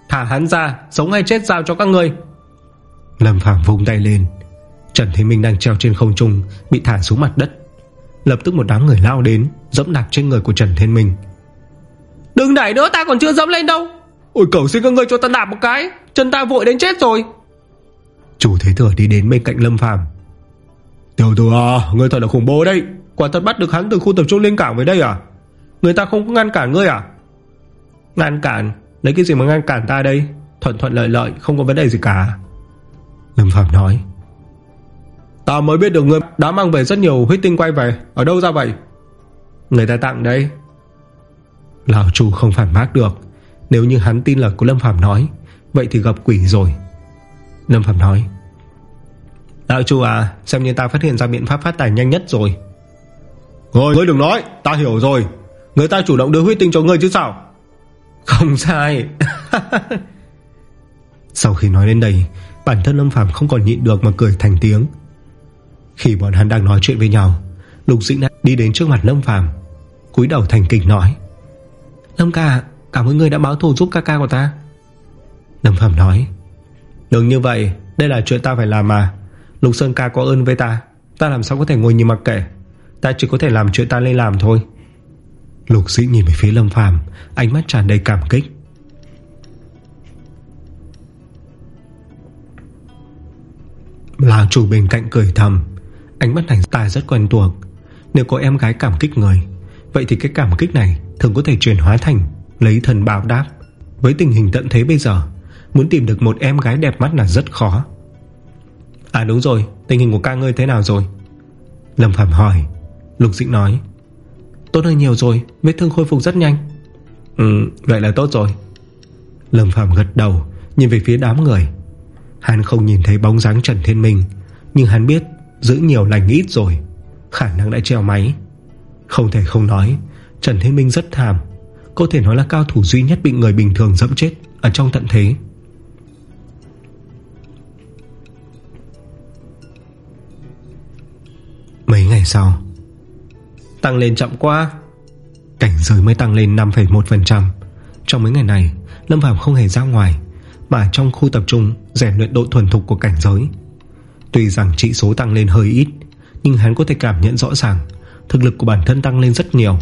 Thả hắn ra Sống hay chết giao cho các người Lâm Phàm vung tay lên. Trần Thế Minh đang treo trên không trung Bị thả xuống mặt đất. Lập tức một đám người lao đến Dẫm đạp trên người của Trần Thiên Minh. Đừng đẩy nữa ta còn chưa dẫm lên đâu. Ôi cầu xin các người cho ta đạp một cái Chân ta vội đến chết rồi Chủ Thế Thừa đi đến bên cạnh Lâm Phàm. Tiểu tử à Người thật là khủng bố đấy. Quả thật bắt được hắn từ khu tập trung lên cảng về đây à? Người ta không có ngăn cản ngươi à? Ngăn cản? Lấy cái gì mà ngăn cản ta đây? Thuận thuận lợi lợi, không có vấn đề gì cả. Lâm Phạm nói. Ta mới biết được ngươi đã mang về rất nhiều huyết tinh quay về. Ở đâu ra vậy? Người ta tặng đấy. Lão chủ không phản bác được. Nếu như hắn tin là của Lâm Phạm nói, Vậy thì gặp quỷ rồi. Lâm Phạm nói Lão chủ à Xem như ta phát hiện ra biện pháp phát tài nhanh nhất rồi. Rồi ngươi đừng nói Ta hiểu rồi. Người ta chủ động đưa huyết tinh cho ngươi chứ sao? Không sai. *laughs* Sau khi nói đến đây Bản thân Lâm Phàm không còn nhịn được mà cười thành tiếng. Khi bọn hắn đang nói chuyện với nhau Lục Dĩnh đã đi đến trước mặt Lâm Phàm cúi đầu thành kịch nói Lâm ca Cảm ơn người đã báo thù giúp ca ca của ta. Lâm Phàm nói Đừng như vậy, Đây là chuyện ta phải làm mà. Lục Sơn ca có ơn với ta Ta làm sao có thể ngồi nhìn mặc kệ. Ta chỉ có thể làm chuyện ta nên làm thôi. Lục sĩ nhìn về phía Lâm Phàm, Ánh mắt tràn đầy cảm kích. Lão chủ bên cạnh cười thầm, Ánh mắt hành ta rất quen thuộc. Nếu có em gái cảm kích người, Vậy thì cái cảm kích này Thường có thể chuyển hóa thành Lấy thần báo đáp. Với tình hình tận thế bây giờ Muốn tìm được một em gái đẹp mắt là rất khó. À đúng rồi, Tình hình của ca ngươi thế nào rồi? Lâm Phạm hỏi. Lục Dĩnh nói. Tốt hơn nhiều rồi, Vết thương khôi phục rất nhanh. Ừ vậy là tốt rồi. Lâm Phạm gật đầu, Nhìn về phía đám người. Hắn không nhìn thấy bóng dáng Trần Thiên Minh, Nhưng hắn biết giữ nhiều lành ít rồi, Khả năng đã treo máy. Không thể không nói, Trần Thiên Minh rất thảm. Có thể nói là cao thủ duy nhất bị người bình thường dẫm chết Ở trong tận thế. Mấy ngày sau Tăng lên chậm quá. Cảnh giới mới tăng lên 5,1% Trong mấy ngày này Lâm Phạm không hề ra ngoài Mà trong khu tập trung rèn luyện độ thuần thục của cảnh giới. Tuy rằng trị số tăng lên hơi ít Nhưng hắn có thể cảm nhận rõ ràng Thực lực của bản thân tăng lên rất nhiều.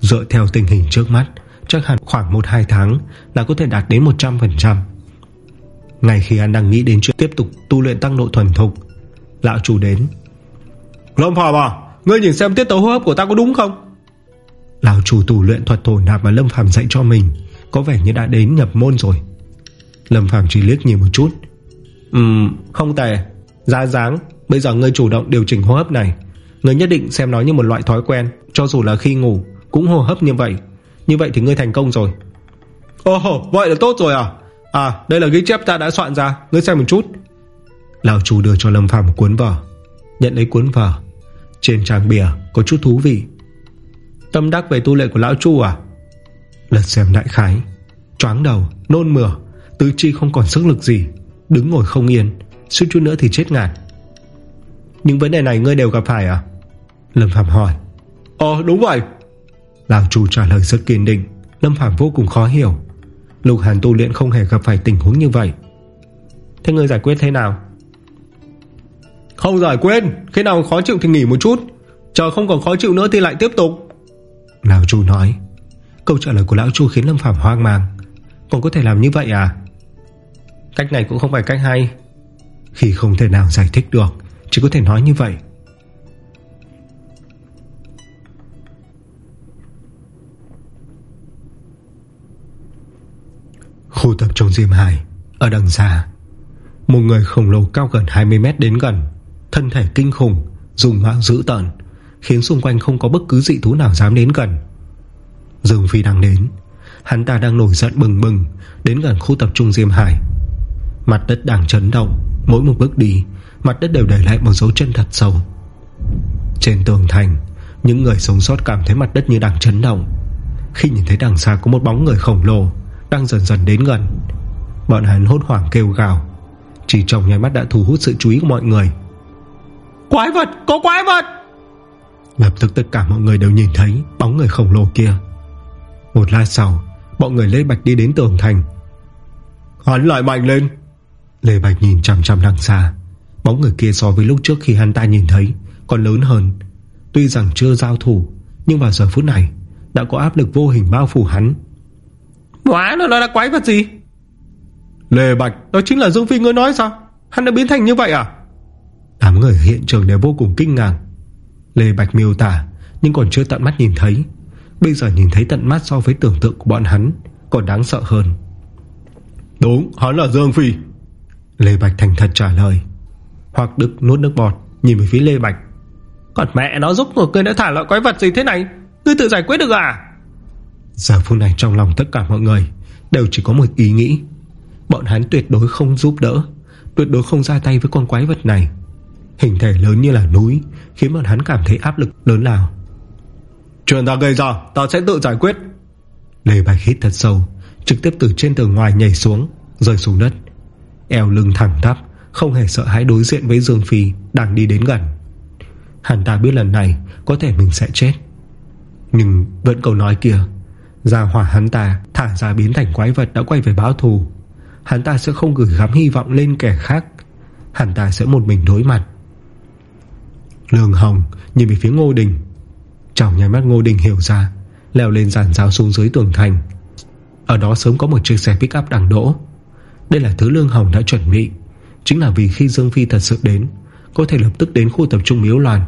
Dựa theo tình hình trước mắt Chắc hẳn khoảng 1-2 tháng Là có thể đạt đến 100% Ngay khi hắn đang nghĩ đến chuyện Tiếp tục tu luyện tăng độ thuần thục Lão chủ đến Lâm Phàm à Ngươi nhìn xem tiết tấu hô hấp của ta có đúng không? Lão chủ tù luyện thuật thổ nạp mà Lâm Phàm dạy cho mình, Có vẻ như đã đến nhập môn rồi. Lâm Phàm chỉ liếc nhìn một chút. Ừm, không tệ. Ra dáng, Bây giờ ngươi chủ động điều chỉnh hô hấp này. Ngươi nhất định xem nó như một loại thói quen, Cho dù là khi ngủ, Cũng hô hấp như vậy. Như vậy thì ngươi thành công rồi. Ồ vậy là tốt rồi à? À đây là ghi chép ta đã soạn ra, Ngươi xem một chút. Lão chủ đưa cho Lâm Phàm một cuốn vở. Nhận lấy cuốn vở. Trên trang bìa có chút thú vị. Tâm đắc về tu lệ của Lão Chu à? Lật xem đại khái. Choáng đầu, nôn mửa. Tứ chi không còn sức lực gì. Đứng ngồi không yên. Suốt chút nữa thì chết ngạt. Những vấn đề này ngươi đều gặp phải à? Lâm Phạm hỏi. Ờ đúng vậy. Lão chủ trả lời rất kiên định. Lâm Phạm vô cùng khó hiểu. Lục Hàn tu luyện không hề gặp phải tình huống như vậy. Thế ngươi giải quyết thế nào? Không giải quên Khi nào khó chịu thì nghỉ một chút. Chờ không còn khó chịu nữa thì lại tiếp tục. Lão Chu nói. Câu trả lời của Lão Chu khiến Lâm Phạm hoang mang. Còn có thể làm như vậy à? Cách này cũng không phải cách hay. Khi không thể nào giải thích được Chỉ có thể nói như vậy. Khu tập trung Diêm Hải Ở đằng xa. Một người khổng lồ cao gần 20 mét đến gần. Thân thể kinh khủng, Dùng mạng dữ tợn, Khiến xung quanh không có bất cứ dị thú nào dám đến gần. Dương Phi đang đến, Hắn ta đang nổi giận bừng bừng, Đến gần khu tập trung Diêm Hải. Mặt đất đang chấn động, Mỗi một bước đi, Mặt đất đều để lại một dấu chân thật sâu. Trên tường thành, Những người sống sót cảm thấy mặt đất như đang chấn động. Khi nhìn thấy đằng xa có một bóng người khổng lồ, Đang dần dần đến gần. Bọn hắn hốt hoảng kêu gào. Chỉ trong nháy mắt đã thu hút sự chú ý của mọi người. Quái vật, có quái vật. Lập tức tất cả mọi người đều nhìn thấy Bóng người khổng lồ kia. Một lát sau Bọn người Lê Bạch đi đến tường thành. Hắn lại mạnh lên. Lê Bạch nhìn chằm chằm đằng xa. Bóng người kia so với lúc trước khi hắn ta nhìn thấy Còn lớn hơn. Tuy rằng chưa giao thủ Nhưng vào giờ phút này Đã có áp lực vô hình bao phủ hắn. Hóa nó là quái vật gì? Lê Bạch Đó chính là Dương Phi ngươi nói sao? Hắn đã biến thành như vậy à Đám người hiện trường đều vô cùng kinh ngạc. Lê Bạch miêu tả Nhưng còn chưa tận mắt nhìn thấy. Bây giờ nhìn thấy tận mắt so với tưởng tượng của bọn hắn Còn đáng sợ hơn. Đúng hắn là Dương Phi. Lê Bạch thành thật trả lời. Hoặc Đức nuốt nước bọt Nhìn về phía Lê Bạch. Còn mẹ nó giúp của ngươi đã thả loại quái vật gì thế này? Ngươi tự giải quyết được à? Giờ phút này trong lòng tất cả mọi người Đều chỉ có một ý nghĩ. Bọn hắn tuyệt đối không giúp đỡ Tuyệt đối không ra tay với con quái vật này Hình thể lớn như là núi Khiến bọn hắn cảm thấy áp lực lớn nào Chuyện ta gây ra Ta sẽ tự giải quyết. Lê Bạch hít thật sâu Trực tiếp từ trên tường ngoài nhảy xuống Rơi xuống đất. Eo lưng thẳng tắp Không hề sợ hãi đối diện với Dương Phi Đang đi đến gần. Hắn ta biết lần này có thể mình sẽ chết. Nhưng vẫn câu nói kia Gia hỏa hắn ta thả ra biến thành quái vật đã quay về báo thù. Hắn ta sẽ không gửi gắm hy vọng lên kẻ khác. Hắn ta sẽ một mình đối mặt Lương Hồng, nhìn về phía Ngô Đình. Trong nháy mắt Ngô Đình hiểu ra, Leo lên giàn giáo xuống dưới tường thành. Ở đó sớm có một chiếc xe pick up đang đỗ. Đây là thứ Lương Hồng đã chuẩn bị. Chính là vì khi Dương Phi thật sự đến, Có thể lập tức đến khu tập trung miếu loàn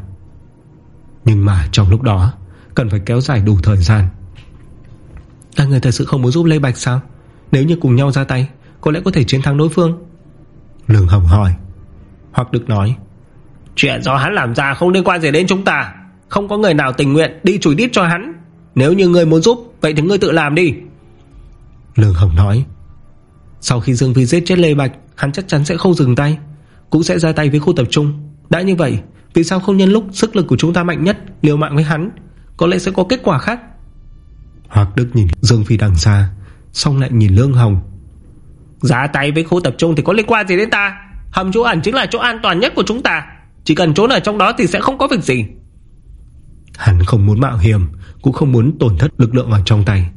Nhưng mà trong lúc đó, Cần phải kéo dài đủ thời gian. Các người thật sự không muốn giúp Lê Bạch sao? Nếu như cùng nhau ra tay, Có lẽ có thể chiến thắng đối phương. Lương Hồng hỏi. Hoặc được nói Chuyện do hắn làm ra không liên quan gì đến chúng ta. Không có người nào tình nguyện đi chùi đít cho hắn. Nếu như người muốn giúp, Vậy thì ngươi tự làm đi. Lương Hồng nói. Sau khi Dương Phi giết chết Lê Bạch, Hắn chắc chắn sẽ không dừng tay, Cũng sẽ ra tay với khu tập trung. Đã như vậy, Vì sao không nhân lúc sức lực của chúng ta mạnh nhất Liều mạng với hắn? Có lẽ sẽ có kết quả khác. Hoặc Đức nhìn Dương Phi đằng xa, Xong lại nhìn Lương Hồng. Ra tay với khu tập trung thì có liên quan gì đến ta? Hầm chỗ ẩn chính là chỗ an toàn nhất của chúng ta. Chỉ cần trốn ở trong đó thì sẽ không có việc gì. Hắn không muốn mạo hiểm, Cũng không muốn tổn thất lực lượng ở trong tay.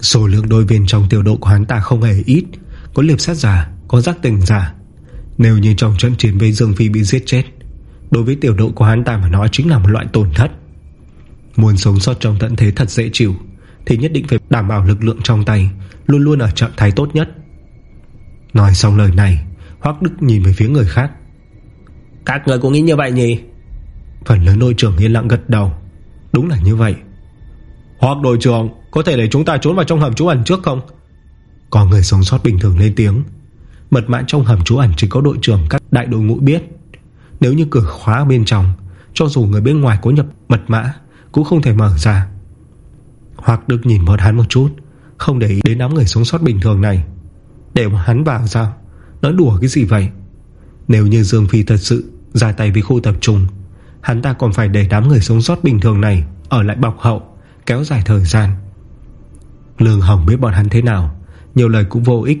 Số lượng đôi viên trong tiểu độ của hắn ta không hề ít. Có liệp sát giả, Có giác tình giả. Nếu như trong trận chiến với Dương Phi bị giết chết, Đối với tiểu độ của hắn ta mà nói Chính là một loại tổn thất. Muốn sống sót trong tận thế thật dễ chịu. Thì nhất định phải đảm bảo lực lượng trong tay Luôn luôn ở trạng thái tốt nhất. Nói xong lời này Hoác Đức nhìn về phía người khác. Các người cũng nghĩ như vậy nhỉ? Phần lớn đội trưởng yên lặng gật đầu. Đúng là như vậy. Hoác đội trưởng Có thể để chúng ta trốn vào trong hầm trú ẩn trước không? Có người sống sót bình thường lên tiếng. Mật mã trong hầm trú ẩn Chỉ có đội trưởng các đại đội ngũ biết. Nếu như cửa khóa bên trong Cho dù người bên ngoài có nhập mật mã Cũng không thể mở ra hoặc được nhìn một hắn một chút, Không để ý đến đám người sống sót bình thường này. Để mà hắn vào sao? Nói đùa cái gì vậy? Nếu như Dương Phi thật sự ra tay với khu tập trung, Hắn ta còn phải để đám người sống sót bình thường này Ở lại bọc hậu, Kéo dài thời gian. Lương Hồng biết bọn hắn thế nào, Nhiều lời cũng vô ích.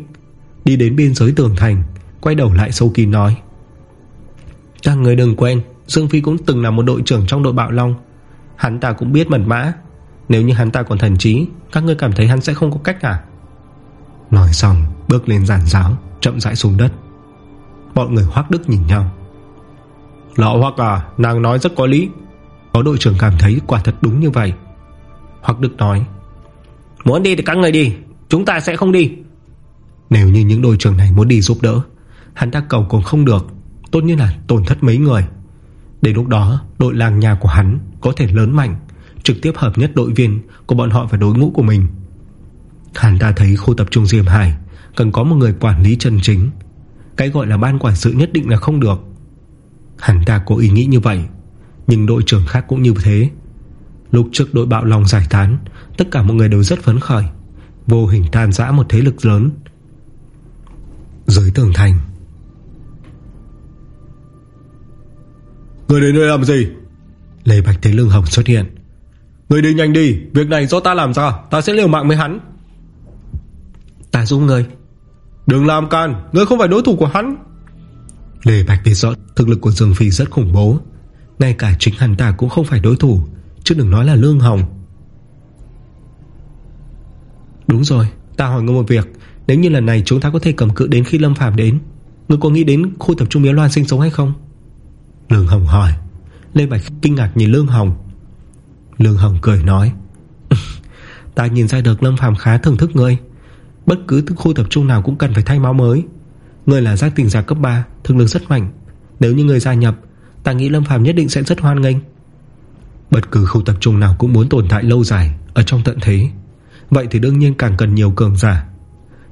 Đi đến biên giới tường thành, Quay đầu lại sâu kín nói. Các người đừng quên, Dương Phi cũng từng là một đội trưởng trong đội Bạo Long. Hắn ta cũng biết mật mã. Nếu như hắn ta còn thần trí, Các ngươi cảm thấy hắn sẽ không có cách à? Nói xong, bước lên giàn giáo, Chậm rãi xuống đất. Bọn người hoác đức nhìn nhau. Lọ hoác à Nàng nói rất có lý. Có đội trưởng cảm thấy quả thật đúng như vậy. Hoác Đức nói, Muốn đi thì các người đi, Chúng ta sẽ không đi. Nếu như những đội trưởng này muốn đi giúp đỡ, Hắn ta cầu cũng không được, Tốt như là tổn thất mấy người. Đến lúc đó, đội làng nhà của hắn Có thể lớn mạnh Trực tiếp hợp nhất đội viên Của bọn họ và đối ngũ của mình. Hắn ta thấy khu tập trung Diêm Hải Cần có một người quản lý chân chính. Cái gọi là ban quản sự nhất định là không được. Hắn ta có ý nghĩ như vậy Nhưng đội trưởng khác cũng như thế. Lúc trước đội bạo lòng giải tán Tất cả mọi người đều rất phấn khởi Vô hình tan rã một thế lực lớn. Dưới tường thành. Người đến đây làm gì? Lê Bạch thấy Lương Hồng xuất hiện Người đi nhanh đi Việc này do ta làm ra Ta sẽ liều mạng với hắn. Ta giúp người Đừng làm can Người không phải đối thủ của hắn. Lê Bạch biết rõ Thực lực của Dương Phi rất khủng bố. Ngay cả chính hắn ta cũng không phải đối thủ Chứ đừng nói là Lương Hồng. Đúng rồi Ta hỏi ngươi một việc. Nếu như lần này chúng ta có thể cầm cự đến khi Lâm Phàm đến Ngươi có nghĩ đến khu tập trung Miếu Loan sinh sống hay không? Lương Hồng hỏi. Lê Bạch kinh ngạc nhìn Lương Hồng Lương Hồng cười nói, *laughs* Ta nhìn ra được Lâm Phàm khá thưởng thức ngươi. Bất cứ khu tập trung nào cũng cần phải thay máu mới. Ngươi là giác tình giả cấp 3 Thực lực rất mạnh. Nếu như người gia nhập, Ta nghĩ Lâm Phàm nhất định sẽ rất hoan nghênh. Bất cứ khu tập trung nào cũng muốn tồn tại lâu dài Ở trong tận thế. Vậy thì đương nhiên càng cần nhiều cường giả.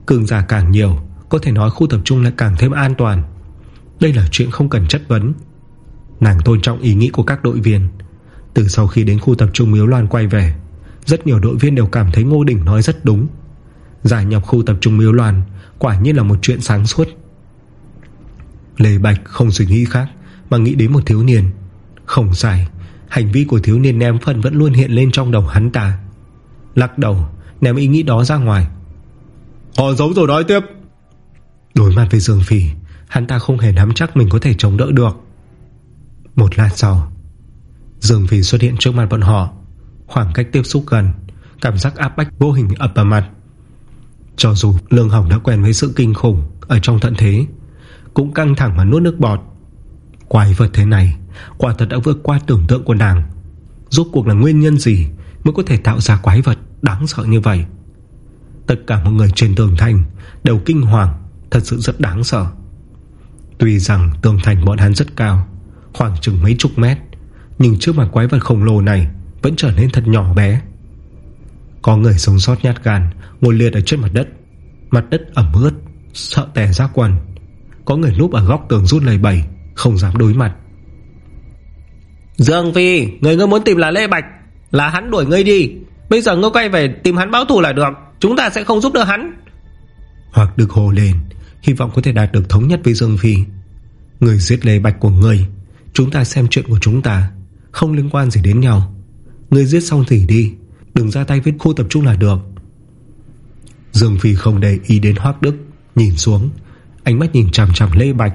Cường giả càng nhiều, Có thể nói khu tập trung lại càng thêm an toàn. Đây là chuyện không cần chất vấn. Nàng tôn trọng ý nghĩ của các đội viên. Từ sau khi đến khu tập trung Miếu Loan quay về Rất nhiều đội viên đều cảm thấy Ngô Đình nói rất đúng. Giải nhập khu tập trung Miếu Loan Quả nhiên là một chuyện sáng suốt. Lê Bạch không suy nghĩ khác Mà nghĩ đến một thiếu niên. Không sai Hành vi của thiếu niên ném phân vẫn luôn hiện lên trong đầu hắn ta. Lắc đầu Ném ý nghĩ đó ra ngoài. Họ giấu rồi nói tiếp. Đối mặt với Dương Phỉ Hắn ta không hề nắm chắc mình có thể chống đỡ được. Một lát sau Dương Phỉ xuất hiện trước mặt bọn họ, Khoảng cách tiếp xúc gần, Cảm giác áp bách vô hình ập vào mặt. Cho dù Lương Hồng đã quen với sự kinh khủng Ở trong thận thế, Cũng căng thẳng mà nuốt nước bọt. Quái vật thế này, Quả thật đã vượt qua tưởng tượng của nàng. Rốt cuộc là nguyên nhân gì Mới có thể tạo ra quái vật đáng sợ như vậy? Tất cả mọi người trên tường thành Đều kinh hoàng, Thật sự rất đáng sợ. Tuy rằng tường thành bọn hắn rất cao, Khoảng chừng mấy chục mét nhưng trước mặt quái vật khổng lồ này Vẫn trở nên thật nhỏ bé. Có người sống sót nhát gan Ngồi liệt ở trên mặt đất. Mặt đất ẩm ướt Sợ tè ra quần. Có người núp ở góc tường rút lầy bầy Không dám đối mặt. Dương Phi Người ngươi muốn tìm là Lê Bạch. Là hắn đuổi ngươi đi. Bây giờ ngươi quay về tìm hắn báo thù là được. Chúng ta sẽ không giúp đỡ hắn. Hoặc được hồ lên Hy vọng có thể đạt được thống nhất với Dương Phi. Người giết Lê Bạch của người Chúng ta xem chuyện của chúng ta không liên quan gì đến nhau. Người giết xong thì đi Đừng ra tay với khu tập trung là được. Dương Phi không để ý đến Hoác Đức Nhìn xuống Ánh mắt nhìn chằm chằm Lê Bạch.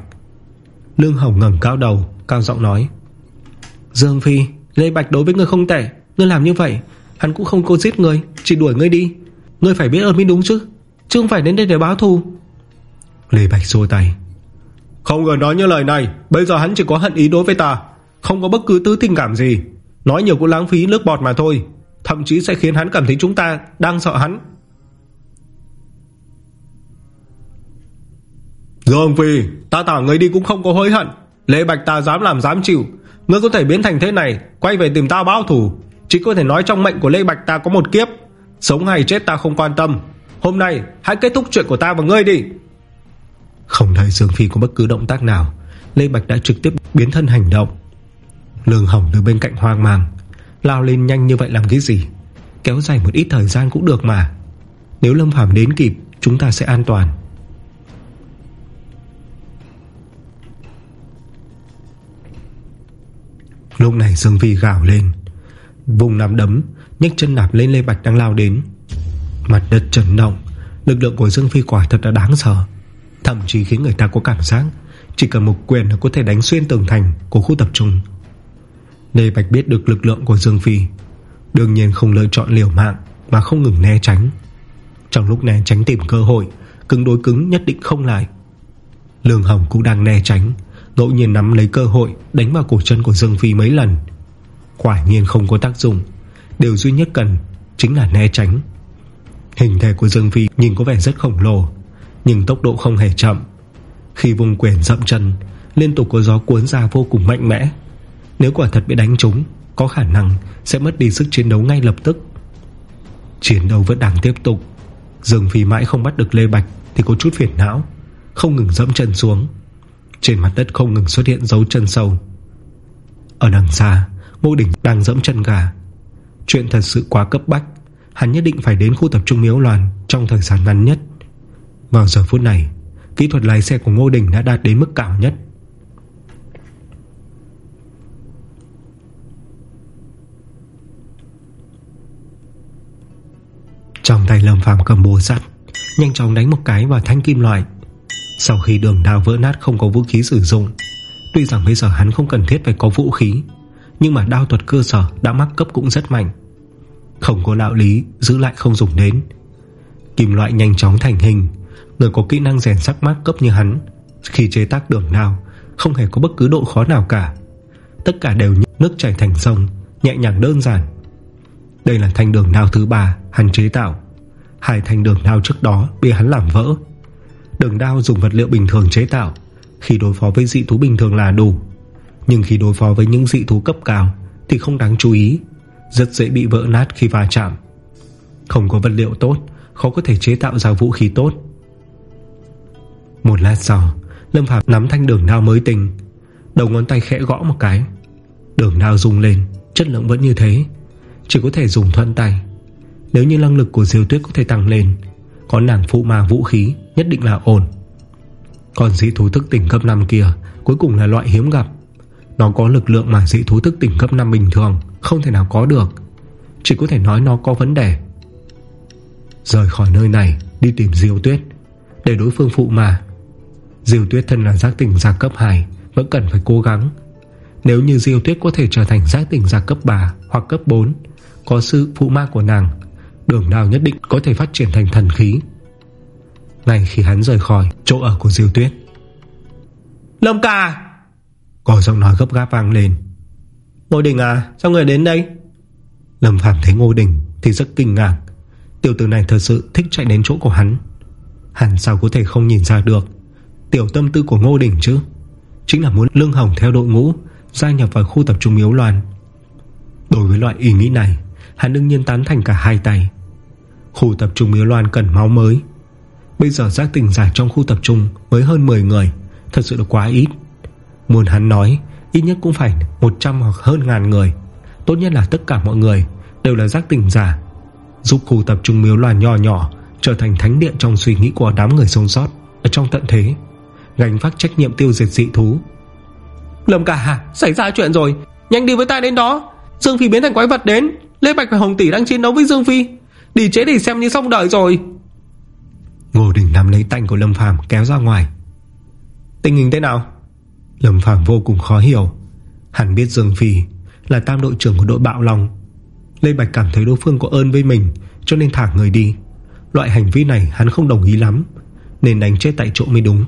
Lương Hồng ngẩng cao đầu Cao giọng nói Dương Phi Lê Bạch đối với người không tệ Ngươi làm như vậy Hắn cũng không cố giết người, Chỉ đuổi ngươi đi. Ngươi phải biết ơn mới đúng chứ Chứ không phải đến đây để báo thù. Lê Bạch xua tay Không ngờ nói như lời này Bây giờ hắn chỉ có hận ý đối với ta. Không có bất cứ tư tình cảm gì. Nói nhiều cũng lãng phí nước bọt mà thôi. Thậm chí sẽ khiến hắn cảm thấy chúng ta đang sợ hắn. Dương Phi, Ta tả người đi cũng không có hối hận. Lê Bạch ta dám làm dám chịu. Ngươi có thể biến thành thế này, Quay về tìm ta báo thù. Chỉ có thể nói trong mệnh của Lê Bạch ta có một kiếp. Sống hay chết ta không quan tâm. Hôm nay, hãy kết thúc chuyện của ta và ngươi đi. Không đợi Dương Phi có bất cứ động tác nào, Lê Bạch đã trực tiếp biến thân hành động. Lương Hồng từ bên cạnh hoang mang. Lao lên nhanh như vậy làm cái gì? Kéo dài một ít thời gian cũng được mà. Nếu Lâm Phàm đến kịp, Chúng ta sẽ an toàn. Lúc này Dương vi gào lên. Vùng nằm đấm, nhấc chân nạp lên Lê Bạch đang lao đến. Mặt đất chấn động, Lực lượng của Dương Phi quả thật là đáng sợ. Thậm chí khiến người ta có cảm giác Chỉ cần một quyền là có thể đánh xuyên tường thành Của khu tập trung. Lê Bạch biết được lực lượng của Dương Phi, Đương nhiên không lựa chọn liều mạng Mà không ngừng né tránh. Trong lúc né tránh tìm cơ hội, Cứng đối cứng nhất định không lại. Lương Hồng cũng đang né tránh, Ngẫu nhiên nắm lấy cơ hội Đánh vào cổ chân của Dương Phi mấy lần. Quả nhiên không có tác dụng, Điều duy nhất cần chính là né tránh. Hình thể của Dương Phi Nhìn có vẻ rất khổng lồ, Nhưng tốc độ không hề chậm. Khi vùng quyền dậm chân, Liên tục có gió cuốn ra vô cùng mạnh mẽ. Nếu quả thật bị đánh trúng, Có khả năng sẽ mất đi sức chiến đấu ngay lập tức. Chiến đấu vẫn đang tiếp tục. Dương Phi mãi không bắt được Lê Bạch Thì có chút phiền não, Không ngừng dẫm chân xuống. Trên mặt đất không ngừng xuất hiện dấu chân sâu. Ở đằng xa, Ngô Đình đang dẫm chân gà. Chuyện thật sự quá cấp bách, Hắn nhất định phải đến khu tập trung miếu loàn Trong thời gian ngắn nhất. Vào giờ phút này, Kỹ thuật lái xe của Ngô Đình đã đạt đến mức cao nhất. Trong tay Lâm Phàm cầm búa sắt, Nhanh chóng đánh một cái vào thanh kim loại. Sau khi đường đao vỡ nát không có vũ khí sử dụng, Tuy rằng bây giờ hắn không cần thiết phải có vũ khí, Nhưng mà đao thuật cơ sở đã mắc cấp cũng rất mạnh. Không có đạo lý, Giữ lại không dùng đến. Kim loại nhanh chóng thành hình Người có kỹ năng rèn sắc mắc cấp như hắn, Khi chế tác đường đao, Không hề có bất cứ độ khó nào cả. Tất cả đều như nước chảy thành sông, Nhẹ nhàng đơn giản đây là thanh đường đao thứ ba Hắn chế tạo? Hai thanh đường đao trước đó bị hắn làm vỡ? Đường đao dùng vật liệu bình thường chế tạo. Khi đối phó với dị thú bình thường là đủ. Nhưng khi đối phó với những dị thú cấp cao Thì không đáng chú ý. Rất dễ bị vỡ nát khi va chạm. Không có vật liệu tốt, Khó có thể chế tạo ra vũ khí tốt. Một lát sau, Lâm Phạm nắm thanh đường đao mới tình Đầu ngón tay khẽ gõ một cái. Đường đao rung lên, Chất lượng vẫn như thế chỉ có thể dùng thuận tay. Nếu như năng lực của Diêu Tuyết có thể tăng lên, Có nàng phụ ma vũ khí, Nhất định là ổn. Còn dị thú thức tỉnh cấp 5 kia Cuối cùng là loại hiếm gặp. Nó có lực lượng mà dị thú thức tỉnh cấp 5 bình thường Không thể nào có được. Chỉ có thể nói nó có vấn đề. Rời khỏi nơi này, Đi tìm Diêu Tuyết, Để đối phương phụ mà Diêu Tuyết thân là giác tỉnh gia cấp 2 Vẫn cần phải cố gắng. Nếu như Diêu Tuyết có thể trở thành giác tỉnh gia cấp 3 Hoặc cấp 4 có sự phụ ma của nàng Đường đào nhất định có thể phát triển thành thần khí. Ngay khi hắn rời khỏi Chỗ ở của Diêu Tuyết Lâm ca! Có giọng nói gấp gáp vang lên. Ngô Đình à sao người đến đây? Lâm Phạm thấy Ngô Đình Thì rất kinh ngạc. Tiểu tử này thật sự thích chạy đến chỗ của hắn. Hắn sao có thể không nhìn ra được? Tiểu tâm tư của Ngô Đình chứ? Chính là muốn lương hồng theo đội ngũ Gia nhập vào khu tập trung miếu loạn. Đối với loại ý nghĩ này Hắn đương nhiên tán thành cả hai tay. Khu tập trung miếu loan cần máu mới. Bây giờ giác tỉnh giả trong khu tập trung Mới hơn 10 người, Thật sự là quá ít. Muốn hắn nói, Ít nhất cũng phải 100 hoặc hơn ngàn người. Tốt nhất là tất cả mọi người Đều là giác tỉnh giả, Giúp khu tập trung miếu loan nhỏ nhỏ Trở thành thánh điện trong suy nghĩ của đám người sống sót Ở trong tận thế. Gánh phát trách nhiệm tiêu diệt dị thú. Lâm cả hả Xảy ra chuyện rồi. Nhanh đi với ta đến đó. Dương Phi biến thành quái vật đến. Lê Bạch và Hồng Tỷ đang chiến đấu với Dương Phi. Đi chế để xem như xong đời rồi. Ngô Đình nắm lấy tay của Lâm Phàm kéo ra ngoài. Tình hình thế nào? Lâm Phàm vô cùng khó hiểu. Hắn biết Dương Phi Là tam đội trưởng của đội bạo lòng Lê Bạch cảm thấy đối phương có ơn với mình, Cho nên thả người đi. Loại hành vi này hắn không đồng ý lắm, Nên đánh chết tại chỗ mới đúng.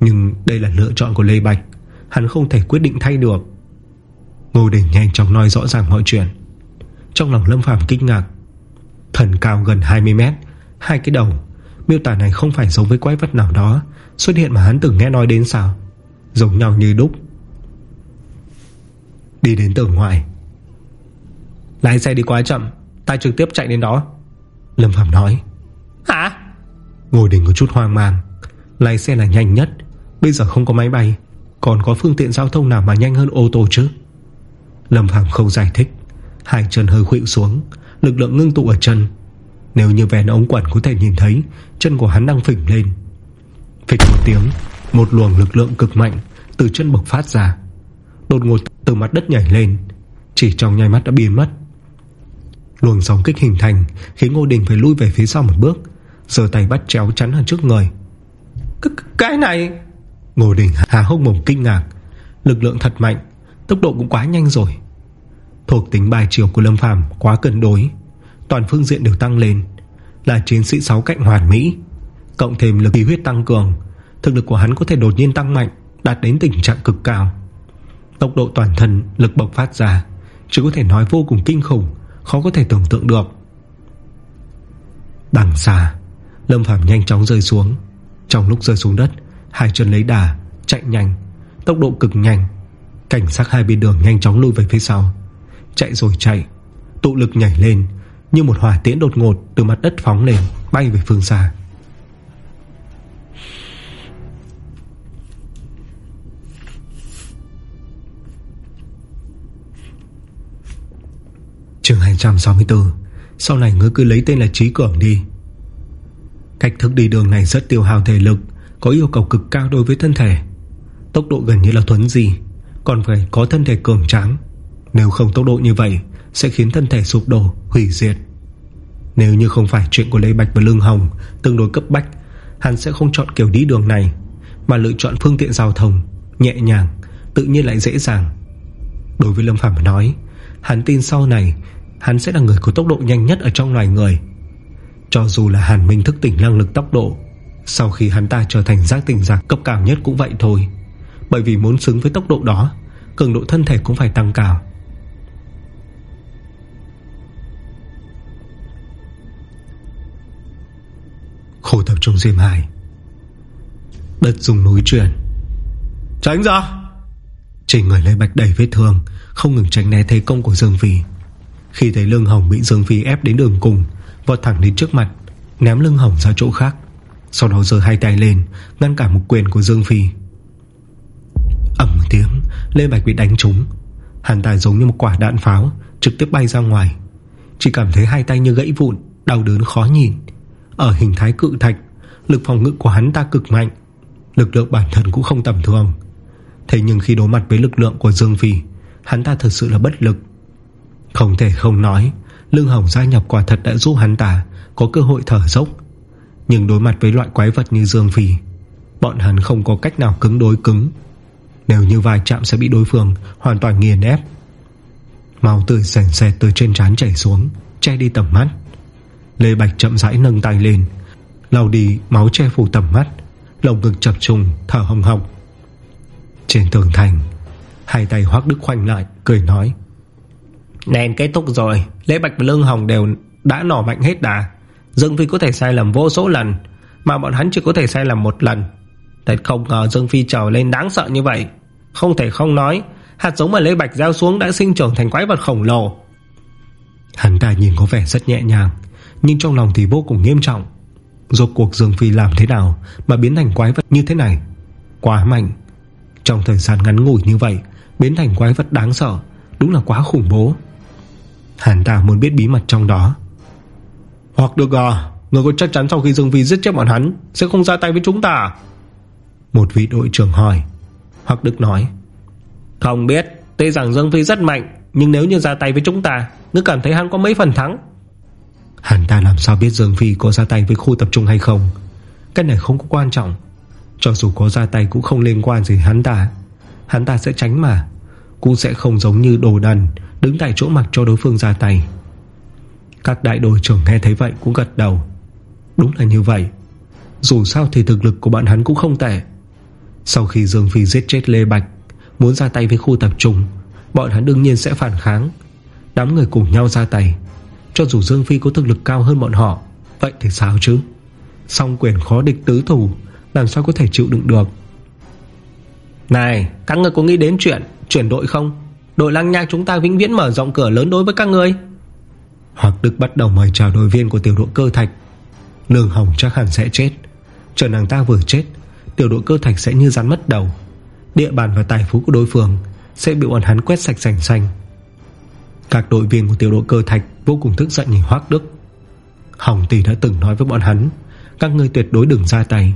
Nhưng đây là lựa chọn của Lê Bạch. Hắn không thể quyết định thay được. Ngô Đình nhanh chóng nói rõ ràng mọi chuyện. Trong lòng Lâm Phàm kinh ngạc Thần cao gần 20 mét Hai cái đầu Miêu tả này không phải giống với quái vật nào đó Xuất hiện mà hắn từng nghe nói đến sao? Giống nhau như đúc. Đi đến tường ngoài. Lái xe đi quá chậm Ta trực tiếp chạy đến đó. Lâm Phạm nói. Hả? Ngồi đỉnh có chút hoang mang. Lái xe là nhanh nhất Bây giờ không có máy bay Còn có phương tiện giao thông nào mà nhanh hơn ô tô chứ? Lâm Phàm không giải thích Hai chân hơi khuỵu xuống Lực lượng ngưng tụ ở chân. Nếu như vén ống quẩn có thể nhìn thấy Chân của hắn đang phỉnh lên. Phịch một tiếng Một luồng lực lượng cực mạnh Từ chân bộc phát ra. Đột ngột từ mặt đất nhảy lên Chỉ trong nhai mắt đã biến mất. Luồng sóng kích hình thành Khiến Ngô Đình phải lui về phía sau một bước Giờ tay bắt chéo chắn ở trước người. Cái này! Ngô Đình hà hốc mồm kinh ngạc. Lực lượng thật mạnh Tốc độ cũng quá nhanh rồi Thuộc tính bài chiều của Lâm Phàm quá cân đối. Toàn phương diện đều tăng lên. Là chiến sĩ 6 cạnh hoàn mỹ, Cộng thêm lực khí huyết tăng cường, Thực lực của hắn có thể đột nhiên tăng mạnh, Đạt đến tình trạng cực cao. Tốc độ toàn thân, lực bộc phát ra, Chỉ có thể nói vô cùng kinh khủng, Khó có thể tưởng tượng được. Đằng xa, Lâm Phàm nhanh chóng rơi xuống. Trong lúc rơi xuống đất, Hai chân lấy đà, Chạy nhanh, Tốc độ cực nhanh. Cảnh sát hai bên đường nhanh chóng lui về phía sau. Chạy rồi chạy. Tụ lực nhảy lên, Như một hỏa tiễn đột ngột từ mặt đất phóng lên, Bay về phương xa. Trường 264 Sau này ngươi cứ lấy tên là Trí Cường đi. Cách thức đi đường này rất tiêu hao thể lực, Có yêu cầu cực cao đối với thân thể. Tốc độ gần như là thuấn gì Còn phải có thân thể cường tráng. Nếu không tốc độ như vậy Sẽ khiến thân thể sụp đổ, hủy diệt. Nếu như không phải chuyện của Lê Bạch và Lương Hồng Tương đối cấp bách Hắn sẽ không chọn kiểu đi đường này Mà lựa chọn phương tiện giao thông Nhẹ nhàng, tự nhiên lại dễ dàng. Đối với Lâm Phạm mà nói Hắn tin sau này Hắn sẽ là người có tốc độ nhanh nhất ở trong loài người. Cho dù là Hàn Minh thức tỉnh năng lực tốc độ Sau khi hắn ta trở thành giác tỉnh giác cấp cao nhất cũng vậy thôi. Bởi vì muốn xứng với tốc độ đó Cường độ thân thể cũng phải tăng cao. Khổ tập trung diêm hải Đất dùng núi chuyển. Tránh ra! Trình người lấy bạch đẩy vết thương, Không ngừng tránh né thế công của Dương Phi. Khi thấy lưng hồng bị Dương Phi ép đến đường cùng, Vọt thẳng đến trước mặt, Ném lưng hồng ra chỗ khác. Sau đó giơ hai tay lên, Ngăn cả một quyền của Dương Phi. Ẩm tiếng, Lê Bạch bị đánh trúng. Hàn tài giống như một quả đạn pháo, Trực tiếp bay ra ngoài. Chỉ cảm thấy hai tay như gãy vụn, Đau đớn khó nhìn ở hình thái cự thạch, Lực phòng ngự của hắn ta cực mạnh. Lực lượng bản thân cũng không tầm thường. Thế nhưng khi đối mặt với lực lượng của Dương Phi, Hắn ta thực sự là bất lực. Không thể không nói, Lương Hồng gia nhập quả thật đã giúp hắn ta Có cơ hội thở dốc. Nhưng đối mặt với loại quái vật như Dương Phi, Bọn hắn không có cách nào cứng đối cứng. Nếu như vài chạm sẽ bị đối phương Hoàn toàn nghiền ép. Màu tươi sền sệt từ trên trán chảy xuống, Che đi tầm mắt. Lê Bạch chậm rãi nâng tay lên. Lau đi máu che phủ tầm mắt Lồng ngực chập trùng thở hồng hộc. Trên tường thành Hai tay hoác đức khoanh lại Cười nói Nền kết thúc rồi. Lễ Bạch và Lương Hồng đều đã nỏ mạnh hết đà. Dương Phi có thể sai lầm vô số lần Mà bọn hắn chỉ có thể sai lầm một lần. Thật không ngờ Dương Phi trào lên đáng sợ như vậy. Không thể không nói Hạt giống mà Lê Bạch gieo xuống đã sinh trưởng thành quái vật khổng lồ. Hắn ta nhìn có vẻ rất nhẹ nhàng nhưng trong lòng thì vô cùng nghiêm trọng. Rốt cuộc Dương Phi làm thế nào Mà biến thành quái vật như thế này? Quá mạnh. Trong thời gian ngắn ngủi như vậy, Biến thành quái vật đáng sợ, Đúng là quá khủng bố. Hàn ta muốn biết bí mật trong đó. Hoặc được à Người có chắc chắn sau khi Dương Phi giết chết bọn hắn, Sẽ không ra tay với chúng ta? Một vị đội trưởng hỏi. Hoặc Đức nói. Không biết, Tuy rằng Dương Phi rất mạnh, Nhưng nếu như ra tay với chúng ta, Ngươi cảm thấy hắn có mấy phần thắng? Hắn ta làm sao biết Dương Phi có ra tay với khu tập trung hay không? Cái này không có quan trọng. Cho dù có ra tay cũng không liên quan gì hắn ta. Hắn ta sẽ tránh mà. Cũng sẽ không giống như đồ đần, Đứng tại chỗ mặc cho đối phương ra tay. Các đại đội trưởng nghe thấy vậy Cũng gật đầu. Đúng là như vậy. Dù sao thì thực lực của bọn hắn cũng không tệ. Sau khi Dương Phi giết chết Lê Bạch, Muốn ra tay với khu tập trung, Bọn hắn đương nhiên sẽ phản kháng. Đám người cùng nhau ra tay. Cho dù Dương Phi có thực lực cao hơn bọn họ, Vậy thì sao chứ? Song quyền khó địch tứ thủ, Làm sao có thể chịu đựng được? Này, các người có nghĩ đến chuyện Chuyển đội không? Đội lăng nhạc chúng ta vĩnh viễn mở rộng cửa lớn đối với các người Hoặc Đức bắt đầu mời chào đội viên của tiểu đội cơ thạch. Lương Hồng chắc hẳn sẽ chết. Chờ nàng ta vừa chết, Tiểu đội cơ thạch sẽ như rắn mất đầu. Địa bàn và tài phú của đối phương Sẽ bị bọn hắn quét sạch sành xanh. Các đội viên của tiểu đội cơ thạch Vô cùng tức giận nhìn Hoác Đức. Hồng Tỷ đã từng nói với bọn hắn, Các ngươi tuyệt đối đừng ra tay.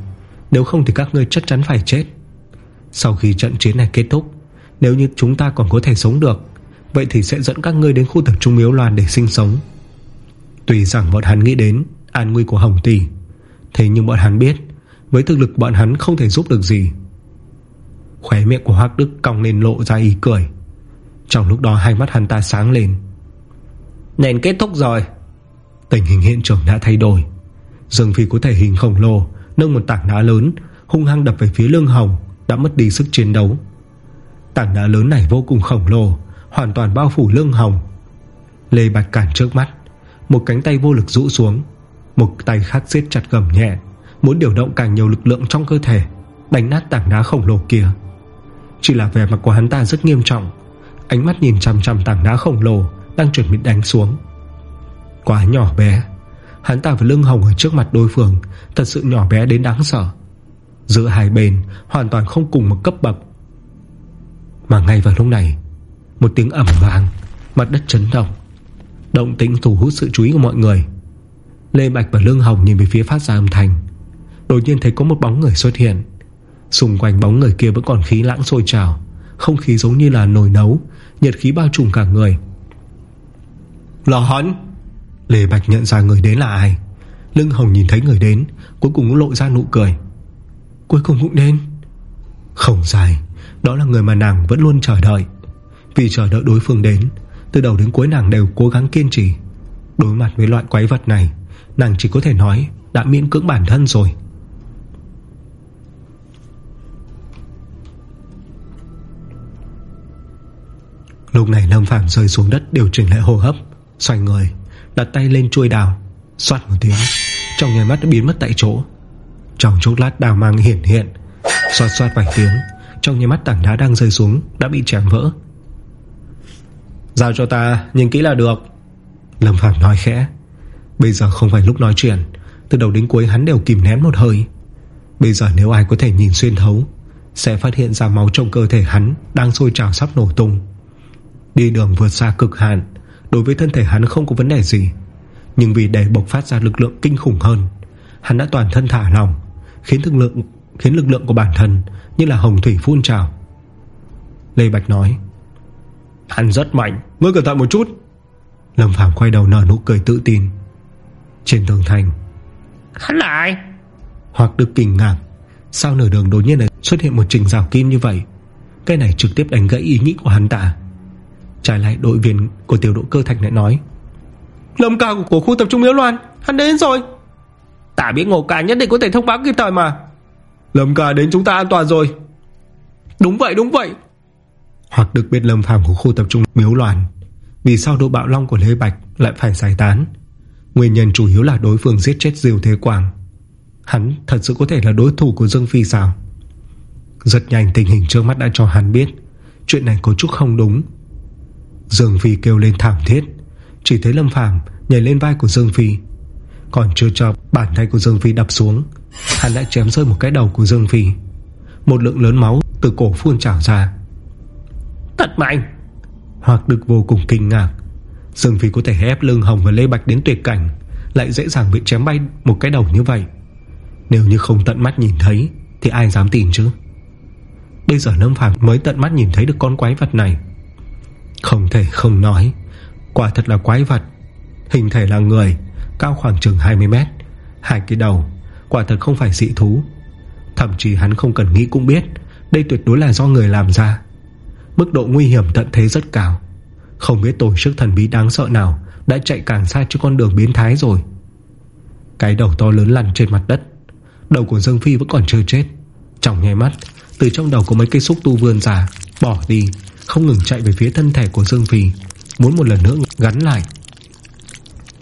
Nếu không thì các ngươi chắc chắn phải chết. Sau khi trận chiến này kết thúc, Nếu như chúng ta còn có thể sống được, Vậy thì sẽ dẫn các ngươi đến khu tập trung miếu loàn để sinh sống. Tùy rằng bọn hắn nghĩ đến An nguy của Hồng Tỷ, Thế nhưng bọn hắn biết, Với thực lực bọn hắn không thể giúp được gì. Khóe miệng của Hoác Đức cong lên lộ ra ý cười. Trong lúc đó hai mắt hắn ta sáng lên. Nền kết thúc rồi. Tình hình hiện trường đã thay đổi. Dương Phi có thể hình khổng lồ, Nâng một tảng đá lớn, Hung hăng đập về phía lưng hồng, Đã mất đi sức chiến đấu. Tảng đá lớn này vô cùng khổng lồ, Hoàn toàn bao phủ lưng hồng. Lê Bạch cản trước mắt, Một cánh tay vô lực rũ xuống, Một tay khác siết chặt gầm nhẹ, Muốn điều động càng nhiều lực lượng trong cơ thể, Đánh nát tảng đá khổng lồ kia. Chỉ là vẻ mặt của hắn ta rất nghiêm trọng Ánh mắt nhìn chằm chằm tảng đá khổng lồ Đang chuẩn bị đánh xuống. Quá nhỏ bé. Hắn ta và lưng hồng ở trước mặt đối phương Thật sự nhỏ bé đến đáng sợ. Giữa hai bên hoàn toàn không cùng một cấp bậc. Mà ngay vào lúc này, Một tiếng ẩm vàng Mặt đất chấn động. Động tĩnh thu hút sự chú ý của mọi người. Lê Bạch và Lương Hồng nhìn về phía phát ra âm thanh. Đột nhiên thấy có một bóng người xuất hiện. Xung quanh bóng người kia vẫn còn khí lãng sôi trào, Không khí giống như là nồi nấu Nhiệt khí bao trùm cả người. Là hắn Lê Bạch nhận ra người đến là ai. Lưng Hồng nhìn thấy người đến, Cuối cùng cũng lộ ra nụ cười. Cuối cùng cũng đến. Không dài Đó là người mà nàng vẫn luôn chờ đợi. Vì chờ đợi đối phương đến, Từ đầu đến cuối nàng đều cố gắng kiên trì. Đối mặt với loại quái vật này, Nàng chỉ có thể nói Đã miễn cưỡng bản thân rồi. Lúc này Lâm Phàm rơi xuống đất Điều chỉnh lại hô hấp, Xoay người, Đặt tay lên chuôi đào, Xoát một tiếng, Trong nhà mắt đã biến mất tại chỗ. Trong chốc lát đào mang hiển hiện, Xoát xoát vài tiếng, Trong nhà mắt tảng đá đang rơi xuống Đã bị chém vỡ. Giao cho ta nhìn kỹ là được. Lâm Phàm nói khẽ. Bây giờ không phải lúc nói chuyện, Từ đầu đến cuối hắn đều kìm nén một hơi. Bây giờ nếu ai có thể nhìn xuyên thấu, Sẽ phát hiện ra máu trong cơ thể hắn Đang sôi trào sắp nổ tung. Đi đường vượt xa cực hạn. Đối với thân thể hắn không có vấn đề gì. Nhưng vì để bộc phát ra lực lượng kinh khủng hơn Hắn đã toàn thân thả lòng Khiến lực lượng khiến lực lượng của bản thân Như là hồng thủy phun trào. Lê Bạch nói Hắn rất mạnh Ngươi cẩn thận một chút. Lâm Phàm quay đầu nở nụ cười tự tin. Trên tường thành Hắn là ai? Hoặc được kinh ngạc Sao nửa đường đột nhiên lại xuất hiện một trình rào kim như vậy? Cái này trực tiếp đánh gãy ý nghĩ của hắn ta Trái lại đội viên của tiểu đội cơ thạch lại nói Lâm ca của, khu tập trung miếu loan Hắn đến rồi. Tả biết ngộ ca nhất định có thể thông báo kịp thời mà. Lâm ca đến chúng ta an toàn rồi. Đúng vậy đúng vậy. Hoặc được biết lâm phàm của khu tập trung miếu loan Vì sao độ bạo long của Lê Bạch Lại phải giải tán? Nguyên nhân chủ yếu là đối phương giết chết diều Thế quảng Hắn thật sự có thể là đối thủ của Dương Phi sao? Rất nhanh tình hình trước mắt đã cho hắn biết Chuyện này có chút không đúng. Dương Phi kêu lên thảm thiết. Chỉ thấy Lâm Phàm nhảy lên vai của Dương Phi. Còn chưa cho bàn tay của Dương Phi đập xuống Hắn đã chém rơi một cái đầu của Dương Phi. Một lượng lớn máu từ cổ phun trào ra. Thật mạnh Hoặc được vô cùng kinh ngạc. Dương Phi có thể ép lưng hồng và Lê Bạch đến tuyệt cảnh Lại dễ dàng bị chém bay một cái đầu như vậy. Nếu như không tận mắt nhìn thấy Thì ai dám tin chứ? Bây giờ Lâm Phàm mới tận mắt nhìn thấy được con quái vật này không thể không nói, Quả thật là quái vật. Hình thể là người, Cao khoảng chừng 20 mét, Hai cái đầu, Quả thật không phải dị thú. Thậm chí hắn không cần nghĩ cũng biết, Đây tuyệt đối là do người làm ra. Mức độ nguy hiểm tận thế rất cao. Không biết tổ chức thần bí đáng sợ nào Đã chạy càng xa cho con đường biến thái rồi. Cái đầu to lớn lăn trên mặt đất. Đầu của Dương Phi vẫn còn chưa chết. Trong nhai mắt, Từ trong đầu có mấy cây xúc tu vươn ra, Bỏ đi không ngừng chạy về phía thân thể của Dương Phi, Muốn một lần nữa gắn lại.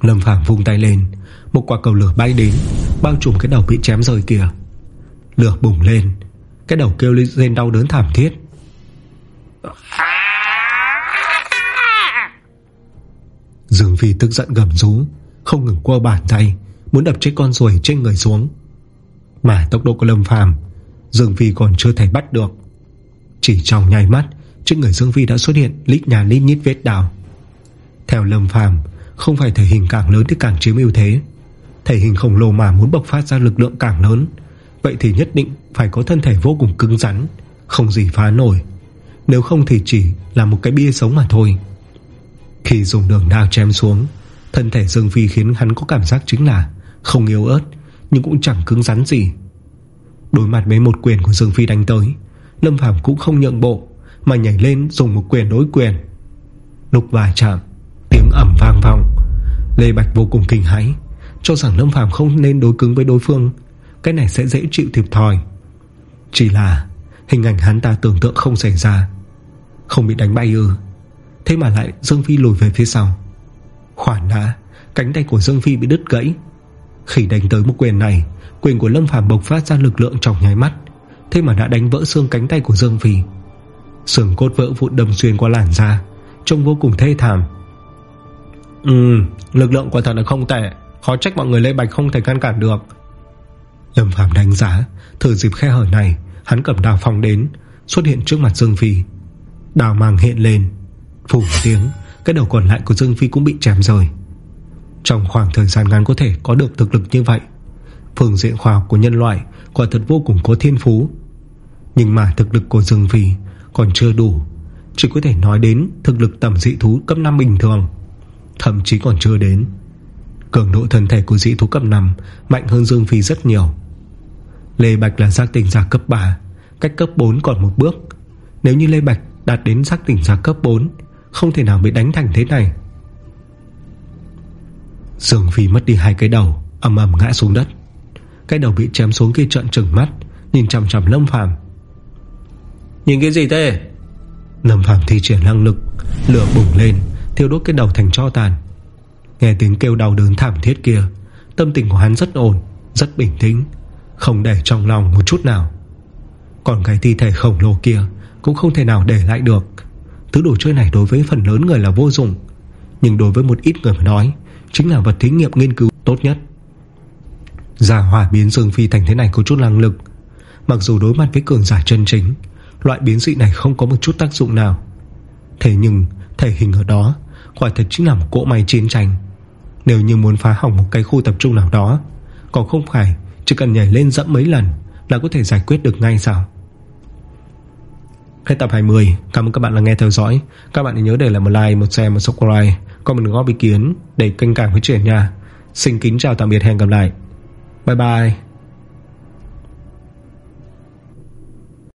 Lâm Phàm vung tay lên, Một quả cầu lửa bay đến, Bao trùm cái đầu bị chém rời kìa. Lửa bùng lên, Cái đầu kêu lên đau đớn thảm thiết. Dương Phi tức giận gầm rú, Không ngừng qua bàn tay, Muốn đập chết con ruồi trên người xuống. Mà tốc độ của Lâm Phàm, Dương Phi còn chưa thể bắt được. Chỉ trong nhai mắt trên người Dương Vi đã xuất hiện, lít nhà lít nhít vết đào. Theo Lâm Phàm, Không phải thể hình càng lớn thì càng chiếm ưu thế. Thể hình khổng lồ mà muốn bộc phát ra lực lượng càng lớn, Vậy thì nhất định phải có thân thể vô cùng cứng rắn, Không gì phá nổi. Nếu không thì chỉ là một cái bia sống mà thôi. Khi dùng đường đao chém xuống, Thân thể Dương vi khiến hắn có cảm giác chính là Không yếu ớt, Nhưng cũng chẳng cứng rắn gì. Đối mặt với một quyền của Dương Phi đánh tới, Lâm Phàm cũng không nhượng bộ mà nhảy lên dùng một quyền đối quyền. Đục vài chạm, Tiếng ẩm vang vọng. Lê Bạch vô cùng kinh hãi, Cho rằng Lâm Phàm không nên đối cứng với đối phương, Cái này sẽ dễ chịu thiệp thòi. Chỉ là Hình ảnh hắn ta tưởng tượng không xảy ra, Không bị đánh bay ư. Thế mà lại Dương Phi lùi về phía sau. Khoản đã Cánh tay của Dương Phi bị đứt gãy. Khi đánh tới một quyền này, Quyền của Lâm Phàm bộc phát ra lực lượng trong nháy mắt. Thế mà đã đánh vỡ xương cánh tay của Dương Phi. Sườn cốt vỡ vụn đâm xuyên qua làn da Trông vô cùng thê thảm. Ừ Lực lượng quả thật là không tệ Khó trách mọi người Lê Bạch không thể ngăn cản được. Lâm Phạm đánh giá Thử dịp khe hở này Hắn cầm đào phong đến Xuất hiện trước mặt Dương Phi. Đào mang hiện lên Phủ tiếng Cái đầu còn lại của Dương Phi cũng bị chém rời. Trong khoảng thời gian ngắn có thể có được thực lực như vậy Phương diện khoa học của nhân loại Quả thật vô cùng có thiên phú. Nhưng mà thực lực của Dương Phi còn chưa đủ. Chỉ có thể nói đến thực lực tầm dị thú cấp 5 bình thường. Thậm chí còn chưa đến. Cường độ thân thể của dị thú cấp 5 Mạnh hơn Dương Phi rất nhiều. Lê Bạch là giác tỉnh giả cấp 3 Cách cấp 4 còn một bước. Nếu như Lê Bạch đạt đến giác tỉnh giả cấp 4 Không thể nào bị đánh thành thế này. Dương Phi mất đi hai cái đầu Âm ầm ngã xuống đất. Cái đầu bị chém xuống kia trận trừng mắt, Nhìn chằm chằm Lâm Phàm. Nhìn cái gì thế? Lâm Phàm thi triển năng lực, Lửa bùng lên, Thiêu đốt cái đầu thành cho tàn. Nghe tiếng kêu đau đớn thảm thiết kia, Tâm tình của hắn rất ổn, Rất bình tĩnh, Không để trong lòng một chút nào. Còn cái thi thể khổng lồ kia Cũng không thể nào để lại được. Thứ đồ chơi này đối với phần lớn người là vô dụng, Nhưng đối với một ít người mà nói, Chính là vật thí nghiệm nghiên cứu tốt nhất. Giả hỏa biến Dương Phi thành thế này có chút năng lực. Mặc dù đối mặt với cường giả chân chính Loại biến dị này không có một chút tác dụng nào. Thế nhưng Thể hình ở đó Quả thật chính là một cỗ máy chiến tranh. Nếu như muốn phá hỏng một cái khu tập trung nào đó Còn không phải Chỉ cần nhảy lên dẫm mấy lần Là có thể giải quyết được ngay sao? Hết tập 20 Cảm ơn các bạn đã nghe theo dõi. Các bạn nhớ để lại một like, một share, một subscribe Còn góp ý kiến để kênh càng phát triển nha. Xin kính chào tạm biệt hẹn gặp lại. Bye bye.